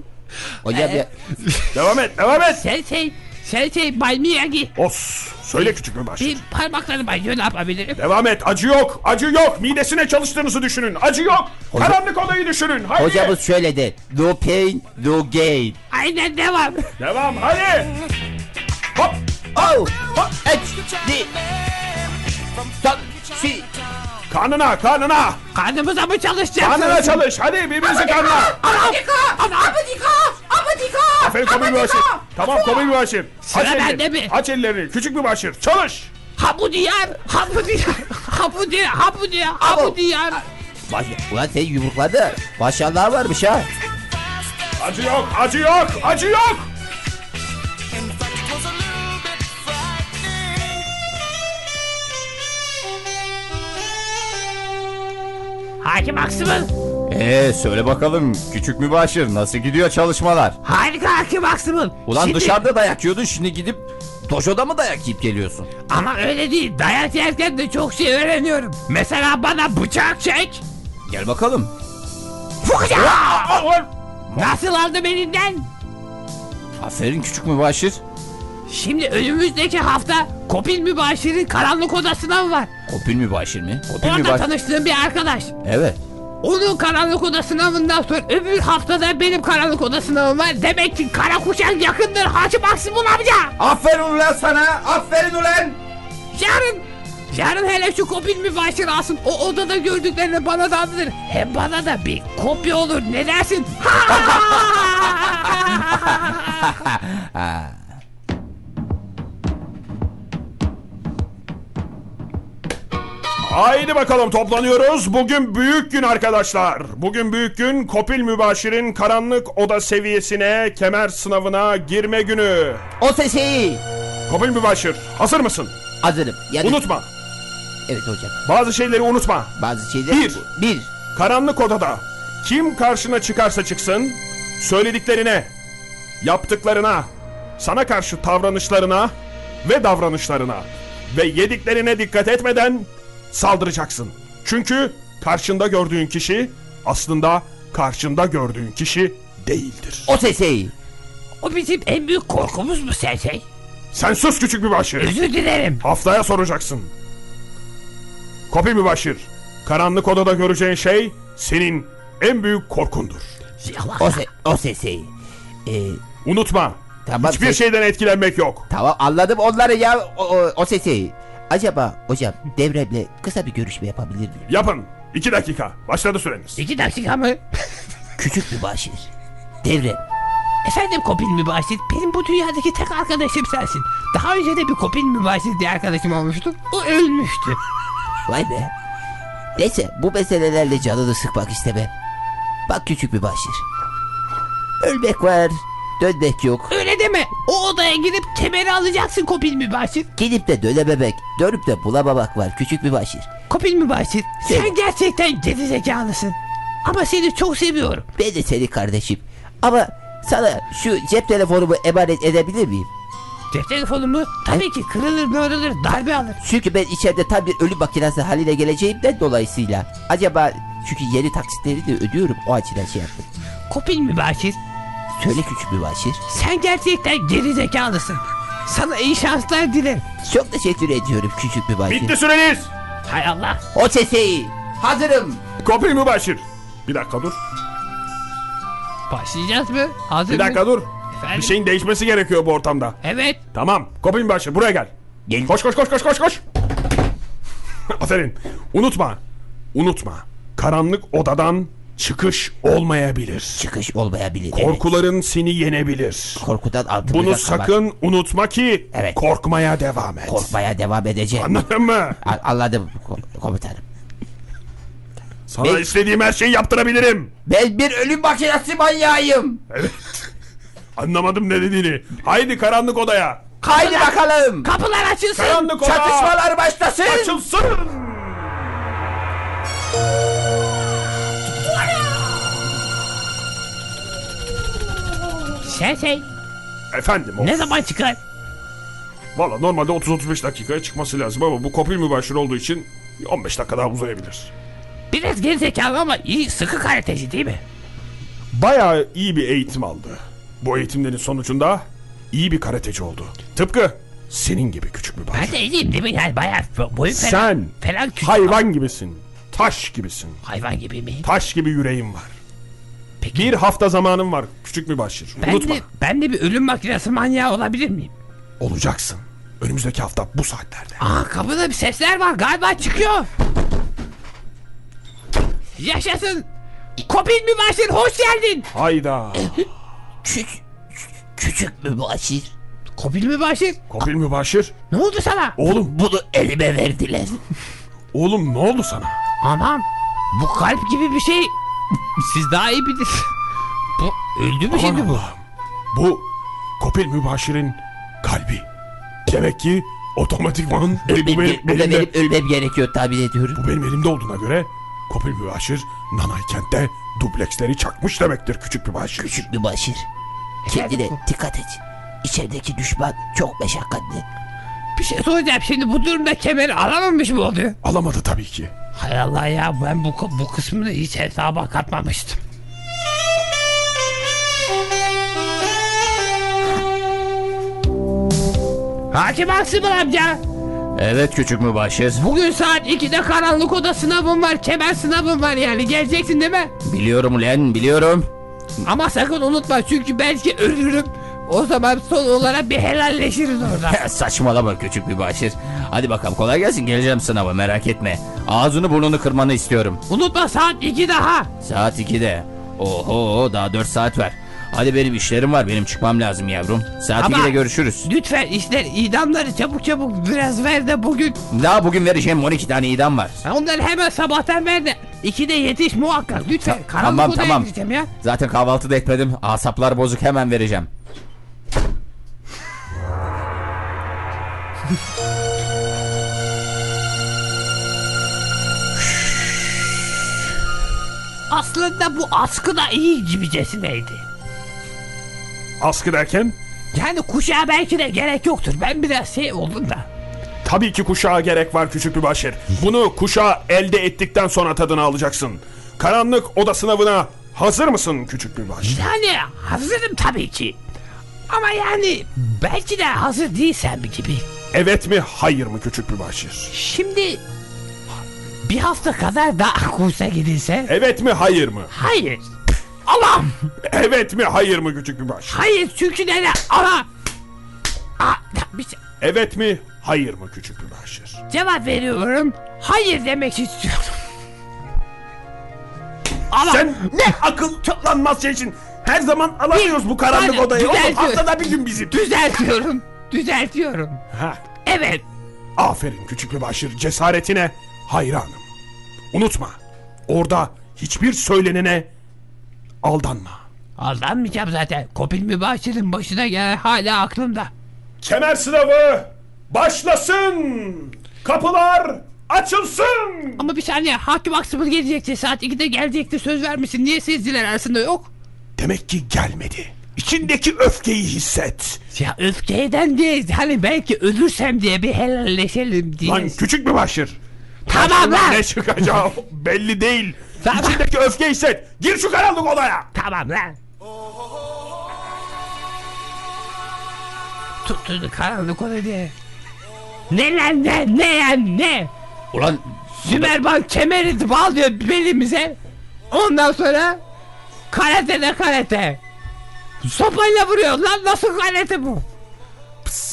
Hocam ya, <laughs> Devam et devam et. Sen şey, sen şey Bay Miyagi. Os. Söyle küçük Mübaşir. Benim parmaklarım acıyor ne yapabilirim? Devam et. Acı yok. Acı yok. Midesine çalıştığınızı düşünün. Acı yok. Karanlık odayı düşünün. Haydi. Hocamız şöyle de. No pain, no gain. Aynen devam. Devam. Hadi. Hop. Oh, ek, di, san, şi. Karnına karnına. Karnımıza mı çalışacaksın? Karnına çalış. Hadi birbirinizin karnına. Abadika! Abadika! Abadika! Aferin Komil Mübaşir. Tamam Komil Mübaşir. Sıra Aç bende ellerini. mi? Aç ellerini. Küçük Mübaşir. Çalış. Ha bu diyar! Ha bu diyar! Ha bu diyar! Ha bu diyar! Ha bu diyar! Baş, ulan sen yumrukladı. Maşallah varmış ha. Acı yok. Acı yok. Acı yok. Hakim Aksım'ın Ee söyle bakalım küçük mübaşir nasıl gidiyor çalışmalar? harika Hakim Aksım'ın. Ulan Şimdi- dışarıda dayak yiyordun şimdi gidip doşoda mı dayak yiyip geliyorsun? Ama öyle değil. Dayak yerken de çok şey öğreniyorum. Mesela bana bıçak çek. Gel bakalım. Nasıl aldım elinden? Aferin küçük mübaşir. Şimdi önümüzdeki hafta Kopil Mübaşir'in karanlık odasına mı var? Kopil mübaşir mi? Kopil Orada mübaşir. tanıştığım bir arkadaş. Evet. Onun karanlık oda sınavından sonra öbür haftada benim karanlık oda sınavım var. Demek ki kara kuşak yakındır Hacı Maksimum amca. Aferin ulan sana. Aferin ulan. Yarın, yarın hele şu kopil mübaşir alsın. O odada gördüklerini bana da anlatır. Hem bana da bir kopya olur. Ne dersin? <laughs> <laughs> <laughs> Haydi bakalım toplanıyoruz. Bugün büyük gün arkadaşlar. Bugün büyük gün Kopil Mübaşir'in karanlık oda seviyesine kemer sınavına girme günü. O sesi. Kopil Mübaşir hazır mısın? Hazırım. Yani, Unutma. Evet hocam. Bazı şeyleri unutma. Bazı şeyler. Bir. Bir. Karanlık odada kim karşına çıkarsa çıksın söylediklerine, yaptıklarına, sana karşı davranışlarına ve davranışlarına ve yediklerine dikkat etmeden saldıracaksın. Çünkü karşında gördüğün kişi aslında karşında gördüğün kişi değildir. O sesi. o bizim en büyük korkumuz mu Sensei? Sen sus küçük mübaşir. Özür dilerim. Haftaya soracaksın. Kopil mübaşir. Karanlık odada göreceğin şey senin en büyük korkundur. O, se o sesi. Ee, Unutma. Tamam, Hiçbir şeyden etkilenmek yok. Tamam anladım onları ya o, o, o sesi. Acaba hocam devremle kısa bir görüşme yapabilir miyim? Yapın. İki dakika. Başladı süreniz. İki dakika mı? Küçük bir başır. Devrem. Efendim Kopil Mübaşir, benim bu dünyadaki tek arkadaşım sensin. Daha önce de bir Kopil Mübaşir diye arkadaşım olmuştu. O ölmüştü. Vay be. Neyse bu meselelerle canını sıkmak istemem. Bak küçük bir başır. Ölmek var, dönmek yok. Öyle deme. O odaya girip kemeri alacaksın Kopil Mübaşir. Gidip de dönememek, dönüp de bulamamak var küçük bir başır. Kopil Mübaşir, Sen- sen gerçekten gerizekalısın. Ama seni çok seviyorum. Ben de seni kardeşim. Ama sana şu cep telefonumu emanet edebilir miyim? Cep telefonumu tabii ki kırılır mırılır darbe alır. Çünkü ben içeride tam bir ölü makinesi haline geleceğimden dolayısıyla. Acaba çünkü yeni taksitleri de ödüyorum o açıdan şey yaptım. Kopil Mübaşir, Söyle küçük bir başır. sen gerçekten gerizekalısın. Sana iyi şanslar dilerim. Çok teşekkür ediyorum küçük bir başır. Bitti süreniz. Hay Allah. O sesi. Hazırım. Kopil mübaşir. Bir dakika dur. Başlayacağız mı? Hazır Bir dakika mı? dur. Efendim? Bir şeyin değişmesi gerekiyor bu ortamda. Evet. Tamam. Kopil mübaşir buraya gel. Gel. Koş koş koş koş koş koş. <laughs> Aferin. Unutma. Unutma. Karanlık odadan çıkış olmayabilir. Çıkış olmayabilir. Korkuların seni yenebilir. Evet. Korkudan altımızda Bunu kalmak. sakın unutma ki Evet. korkmaya devam et. Korkmaya devam edeceğim. Anladın mı? A- Anladım ko- komutanım. Sana Ben- istediğim her şeyi yaptırabilirim. Ben bir ölüm makinesi manyağıyım. Evet. Anlamadım ne dediğini. Haydi karanlık odaya. Haydi bakalım. Kapılar açılsın. Karanlık oda. Çatışmalar başlasın. Açılsın. Sensei Efendim o. ne zaman çıkar? Valla normalde 30-35 dakikaya çıkması lazım ama bu kopil mübaşir olduğu için 15 dakika daha uzayabilir. Biraz gerizekalı ama iyi sıkı karateci değil mi? Bayağı iyi bir eğitim aldı. Bu eğitimlerin sonucunda iyi bir karateci oldu. Tıpkı senin gibi küçük bir Ben de iyiyim değil mi? Yani bayağı boyun falan. Sen Falan küçük. hayvan gibisin. Taş gibisin. Hayvan gibi mi? Taş gibi yüreğin var. Peki. Bir hafta zamanın var küçük mübaşir. Ben Unutma. de, ben de bir ölüm makinesi manyağı olabilir miyim? Olacaksın. Önümüzdeki hafta bu saatlerde. Aa kapıda bir sesler var galiba çıkıyor. Yaşasın. Kopil mübaşir hoş geldin. Hayda. Küç, küçük bir başır. Kopil mübaşir Kopil mübaşir. ne oldu sana? Oğlum, Bunu elime verdiler. oğlum ne oldu sana? Anam bu kalp gibi bir şey. Siz daha iyi bilir. Bu öldü mü şimdi bu? Allah'ım. Bu Kopil mübaşirin kalbi. Demek ki otomatikman bu Ölmem, benim, ge- burada elimde, benim ölmem gerekiyor tahmin ediyorum. bu benim elimde olduğuna göre Kopil mübaşir Nanay kentte dupleksleri çakmış demektir küçük mübaşir. Küçük bir başır. Kendine dikkat et. İçerideki düşman çok meşakkatli. Bir şey soracağım şimdi bu durumda kemeri alamamış mı oluyor? Alamadı tabii ki. Hay Allah ya ben bu, bu kısmını hiç hesaba katmamıştım. Hakim Aksımıl amca. Evet küçük mübaşir. Bugün saat 2'de karanlık oda sınavım var. Kemer sınavım var yani. Geleceksin değil mi? Biliyorum ulan biliyorum. Ama sakın unutma çünkü belki ölürüm. O zaman son olarak bir helalleşiriz orada. <laughs> Saçmalama küçük mübaşir. Hadi bakalım kolay gelsin geleceğim sınava merak etme. Ağzını burnunu kırmanı istiyorum. unutma saat 2 daha. Saat 2'de. Oho daha 4 saat var. Hadi benim işlerim var benim çıkmam lazım yavrum. Saat Ama- 2'de görüşürüz. Lütfen işler idamları çabuk çabuk biraz ver de bugün. Daha bugün vereceğim 12 tane idam var. Onları hemen sabahtan ver de. 2'de yetiş muhakkak lütfen. Karanlık tamam, tamam. ya. Zaten kahvaltı da etmedim. Asaplar bozuk hemen vereceğim. Aslında bu askı da iyi gibicesineydi. Askı derken Yani kuşağa belki de gerek yoktur. Ben biraz şey oldum da. tabii ki kuşağa gerek var küçük mübaşir. Bunu kuşağı elde ettikten sonra tadını alacaksın. Karanlık oda sınavına hazır mısın küçük mübaşir? Yani hazırım tabii ki. Ama yani belki de hazır değilsem gibi. Evet mi hayır mı küçük mübaşir? Şimdi bir hafta kadar daha kursa gidilse Evet mi hayır mı? hayır. Allah'ım. Evet mi hayır mı küçük mübaşir? Hayır çünkü neden? Ama. Aa, bir şey- Evet mi hayır mı küçük mübaşir? cevap veriyorum. Hayır demek istiyorum. Ama Sen ne akıl toplanmaz şeysin. Her zaman alamıyoruz bu karanlık Ben odayı. Oğlum düzeltiyorum. haftada bir gün bizim. düzeltiyorum. Düzeltiyorum. Ha, Evet. aferin küçük mübaşir cesaretine hayranım. Unutma orada hiçbir söylenene aldanma. Aldanmayacağım zaten. Kopil mübaşirin başına gelen hala aklımda. Kemer sınavı başlasın. Kapılar açılsın. Ama bir saniye hakim Aksımıl gelecekti. Saat 2'de gelecekti söz vermişsin. Niye seyirciler arasında yok? Demek ki gelmedi. İçindeki öfkeyi hisset. Ya öfkeden değil. Hani belki ölürsem diye bir helalleşelim diye. Lan küçük mübaşir. Tamam lan. Ne çıkacağı belli değil. Tamam. İçindeki öfke hisset. Gir şu karanlık odaya. Tamam lan. Tutturdu karanlık oda diye. Ne lan ne ne lan ne? Ulan Sümerban kemeri bağlıyor belimize. Ondan sonra karate de karate. Sopayla vuruyor lan nasıl karate bu?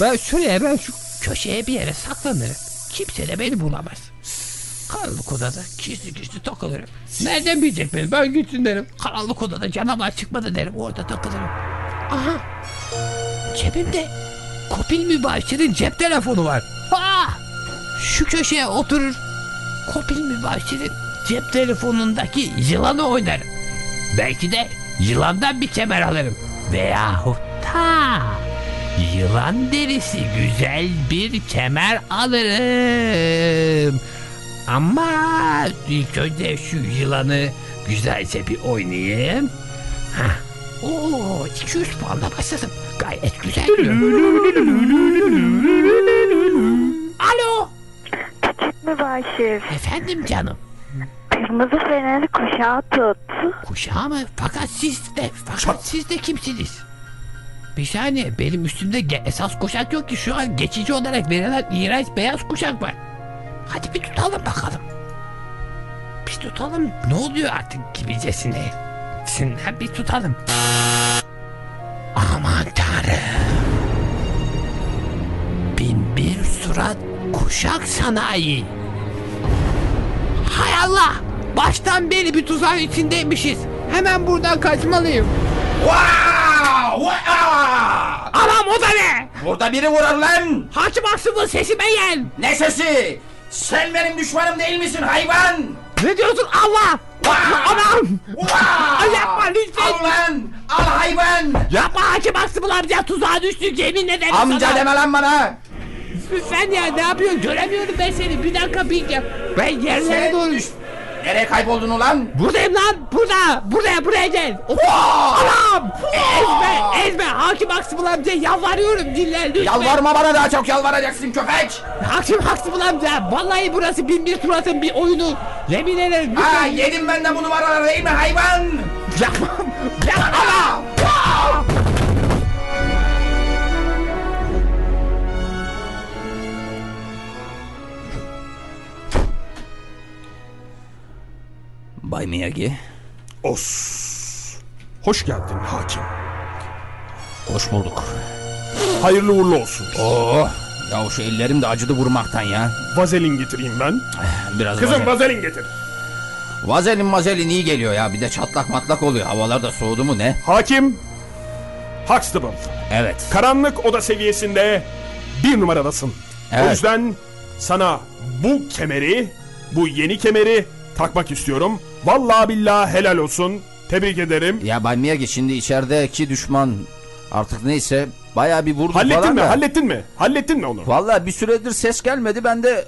Ben şuraya ben şu köşeye bir yere saklanırım. Kimse de beni bulamaz. Karanlık odada gizli gizli takılırım. Nereden bilecek beni? Ben gitsin derim. Karanlık odada canavar çıkmadı derim. Orada takılırım. Aha. Cebimde Kopil Mübaşir'in cep telefonu var. Ha! Şu köşeye oturur. Kopil Mübaşir'in cep telefonundaki yılanı oynarım. Belki de yılandan bir kemer alırım. Veyahut da yılan derisi güzel bir kemer alırım. Ama ilk önce şu yılanı güzelce bir oynayayım. Hah. Oo, 200 puanla başladım. Gayet güzel. Alo. Mübaşir. Efendim canım. Kırmızı feneri kuşağı tut. Kuşağı mı? Fakat siz de, fakat siz de kimsiniz? Bir saniye benim üstümde esas kuşak yok ki şu an geçici olarak verilen iğrenç beyaz kuşak var. Hadi bir tutalım bakalım. Bir tutalım ne oluyor artık gibicesine. Sinden bir tutalım. Aman tanrım. Bin bir surat kuşak sanayi. Hay Allah! Baştan beri bir tuzağın içindeymişiz. Hemen buradan kaçmalıyım. Anam o da ne? burada biri vurar lan. Hakim Aksım'ın sesime gel. Ne sesi? Sen benim düşmanım değil misin hayvan? Ne diyorsun Allah? Anam! Ay yapma lütfen. Al lan. Al hayvan. Yapma Hakim Aksım'ın amca tuzağa düştük yemin ederim Amca sana. deme lan bana. Lütfen ya ne yapıyorsun? Göremiyorum ben seni. Bir dakika bir. Ben yerlere Sen doğru... düş. Nereye kayboldun ulan? Buradayım lan. Burada. Buraya buraya gel. Anam! Ezme ezme. Hakim Aksım'ın amca yalvarıyorum dinle lütfen. Yalvarma bana daha çok yalvaracaksın köpek. Hakim Aksım'ın amca. Vallahi burası bin bir suratın bir oyunu. Yemin ederim. Ha yedim ben de bu numaraları değil mi hayvan? Yapmam. Yapma. Bay Miyagi. Os. Hoş geldin hakim. Hoş bulduk. Hayırlı uğurlu olsun. Oo. Ya şu ellerim de acıdı vurmaktan ya. Vazelin getireyim ben. Biraz Kızım vazelin. vazelin getir. Vazelin mazelin iyi geliyor ya. Bir de çatlak matlak oluyor. Havalar da soğudu mu ne? Hakim Huxtable. Evet. Karanlık oda seviyesinde bir numaradasın. O Evet. yüzden sana bu kemeri, bu yeni kemeri takmak istiyorum. Vallahi billahi helal olsun. Tebrik ederim. Ya Bay Miyagi şimdi içerideki düşman artık neyse bayağı bir vurdu Hallettin falan mi? da. Hallettin mi? Hallettin mi onu? Vallahi bir süredir ses gelmedi ben de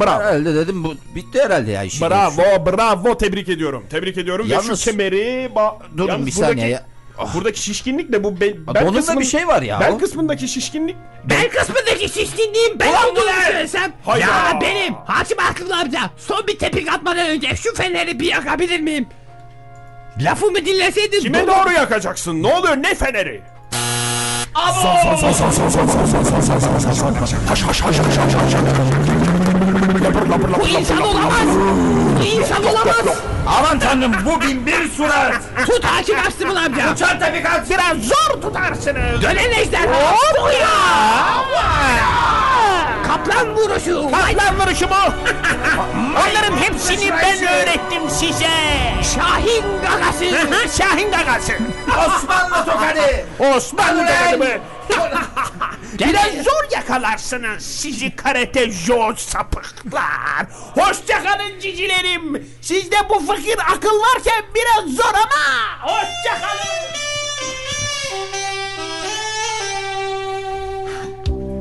Bravo. herhalde dedim bu bitti herhalde ya işin. Bravo, bravo. Tebrik ediyorum. Tebrik ediyorum. Ve Yalnız- şu kemeri... Ba... Durun Yalnız bir saniye buradaki- ya. Ah. Buradaki şişkinlik de bu bel, Ha, bel donunda kısmın- bir şey var ya. Bel kısmındaki şişkinlik Ben kısmındaki şişkinliğim ben Ulan bu olduğunu ne? söylesem. Hayda. Ya benim Hakim Aklım amca son bir tepik atmadan önce şu feneri bir yakabilir miyim? Lafımı dinleseydin. kime doğru yakacaksın? Ne oluyor? Ne feneri? Bu insan olamaz. Bu insan olamaz. Aman tanrım bu bin bir surat. Tut Hakim Aksımıl amca. Uçan tabii kalk. Biraz zor tutarsınız. Dönen ejderha. Kaplan vuruşu. Kaplan vuruşu mu? <laughs> Onların hepsini ben öğrettim size. Şahin gagası. Şahin gagası. Osmanlı tokadı. Osmanlı tokadı mı? <laughs> Biraz zor yakalarsınız sizi karate jo sapıklar. Hoşçakalın cicilerim. Sizde bu fakir akıl varken biraz zor ama. Hoşçakalın.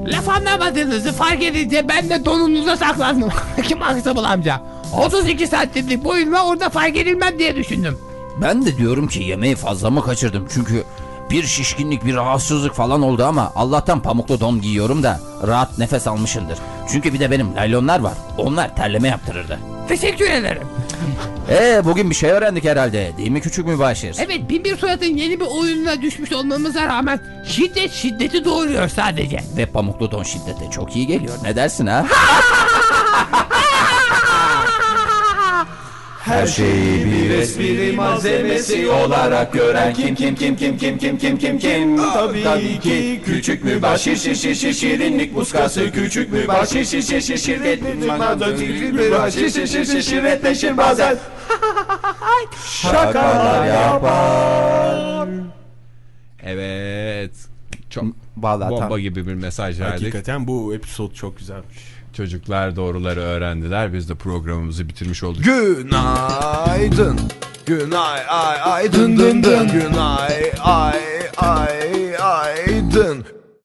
Laf anlamadığınızı fark edince ben de donunuza saklandım. <laughs> Hakim Aksımıl amca. 32 santimlik boyunla orada fark edilmem diye düşündüm. Ben de diyorum ki yemeği fazla mı kaçırdım? Çünkü bir şişkinlik, bir rahatsızlık falan oldu ama Allah'tan pamuklu don giyiyorum da rahat nefes almışındır. Çünkü bir de benim laylonlar var. Onlar terleme yaptırırdı. Teşekkür ederim. <laughs> Ee bugün bir şey öğrendik herhalde. Değil mi küçük mübaşir? Evet Binbir Suat'ın yeni bir oyununa düşmüş olmamıza rağmen şiddet şiddeti doğuruyor sadece. Ve pamuklu don şiddete çok iyi geliyor. Ne dersin ha? <laughs> Her şeyi bir espri malzemesi olarak gören kim kim kim kim kim kim kim kim kim Tabii ki küçük mübaşir şir şir şir şirinlik muskası küçük mübaşir şir şir şir şirinlik mübaşir şir şir şir şirretleşir bazen <laughs> Şakalar yapar Evet. Çok Vallahi bomba tam- gibi bir mesaj verdik. Hakikaten bu episod çok güzelmiş. Çocuklar doğruları öğrendiler. Biz de programımızı bitirmiş olduk. Günaydın. Günay ay ay dın dın dın. Günay ay ay ay dın.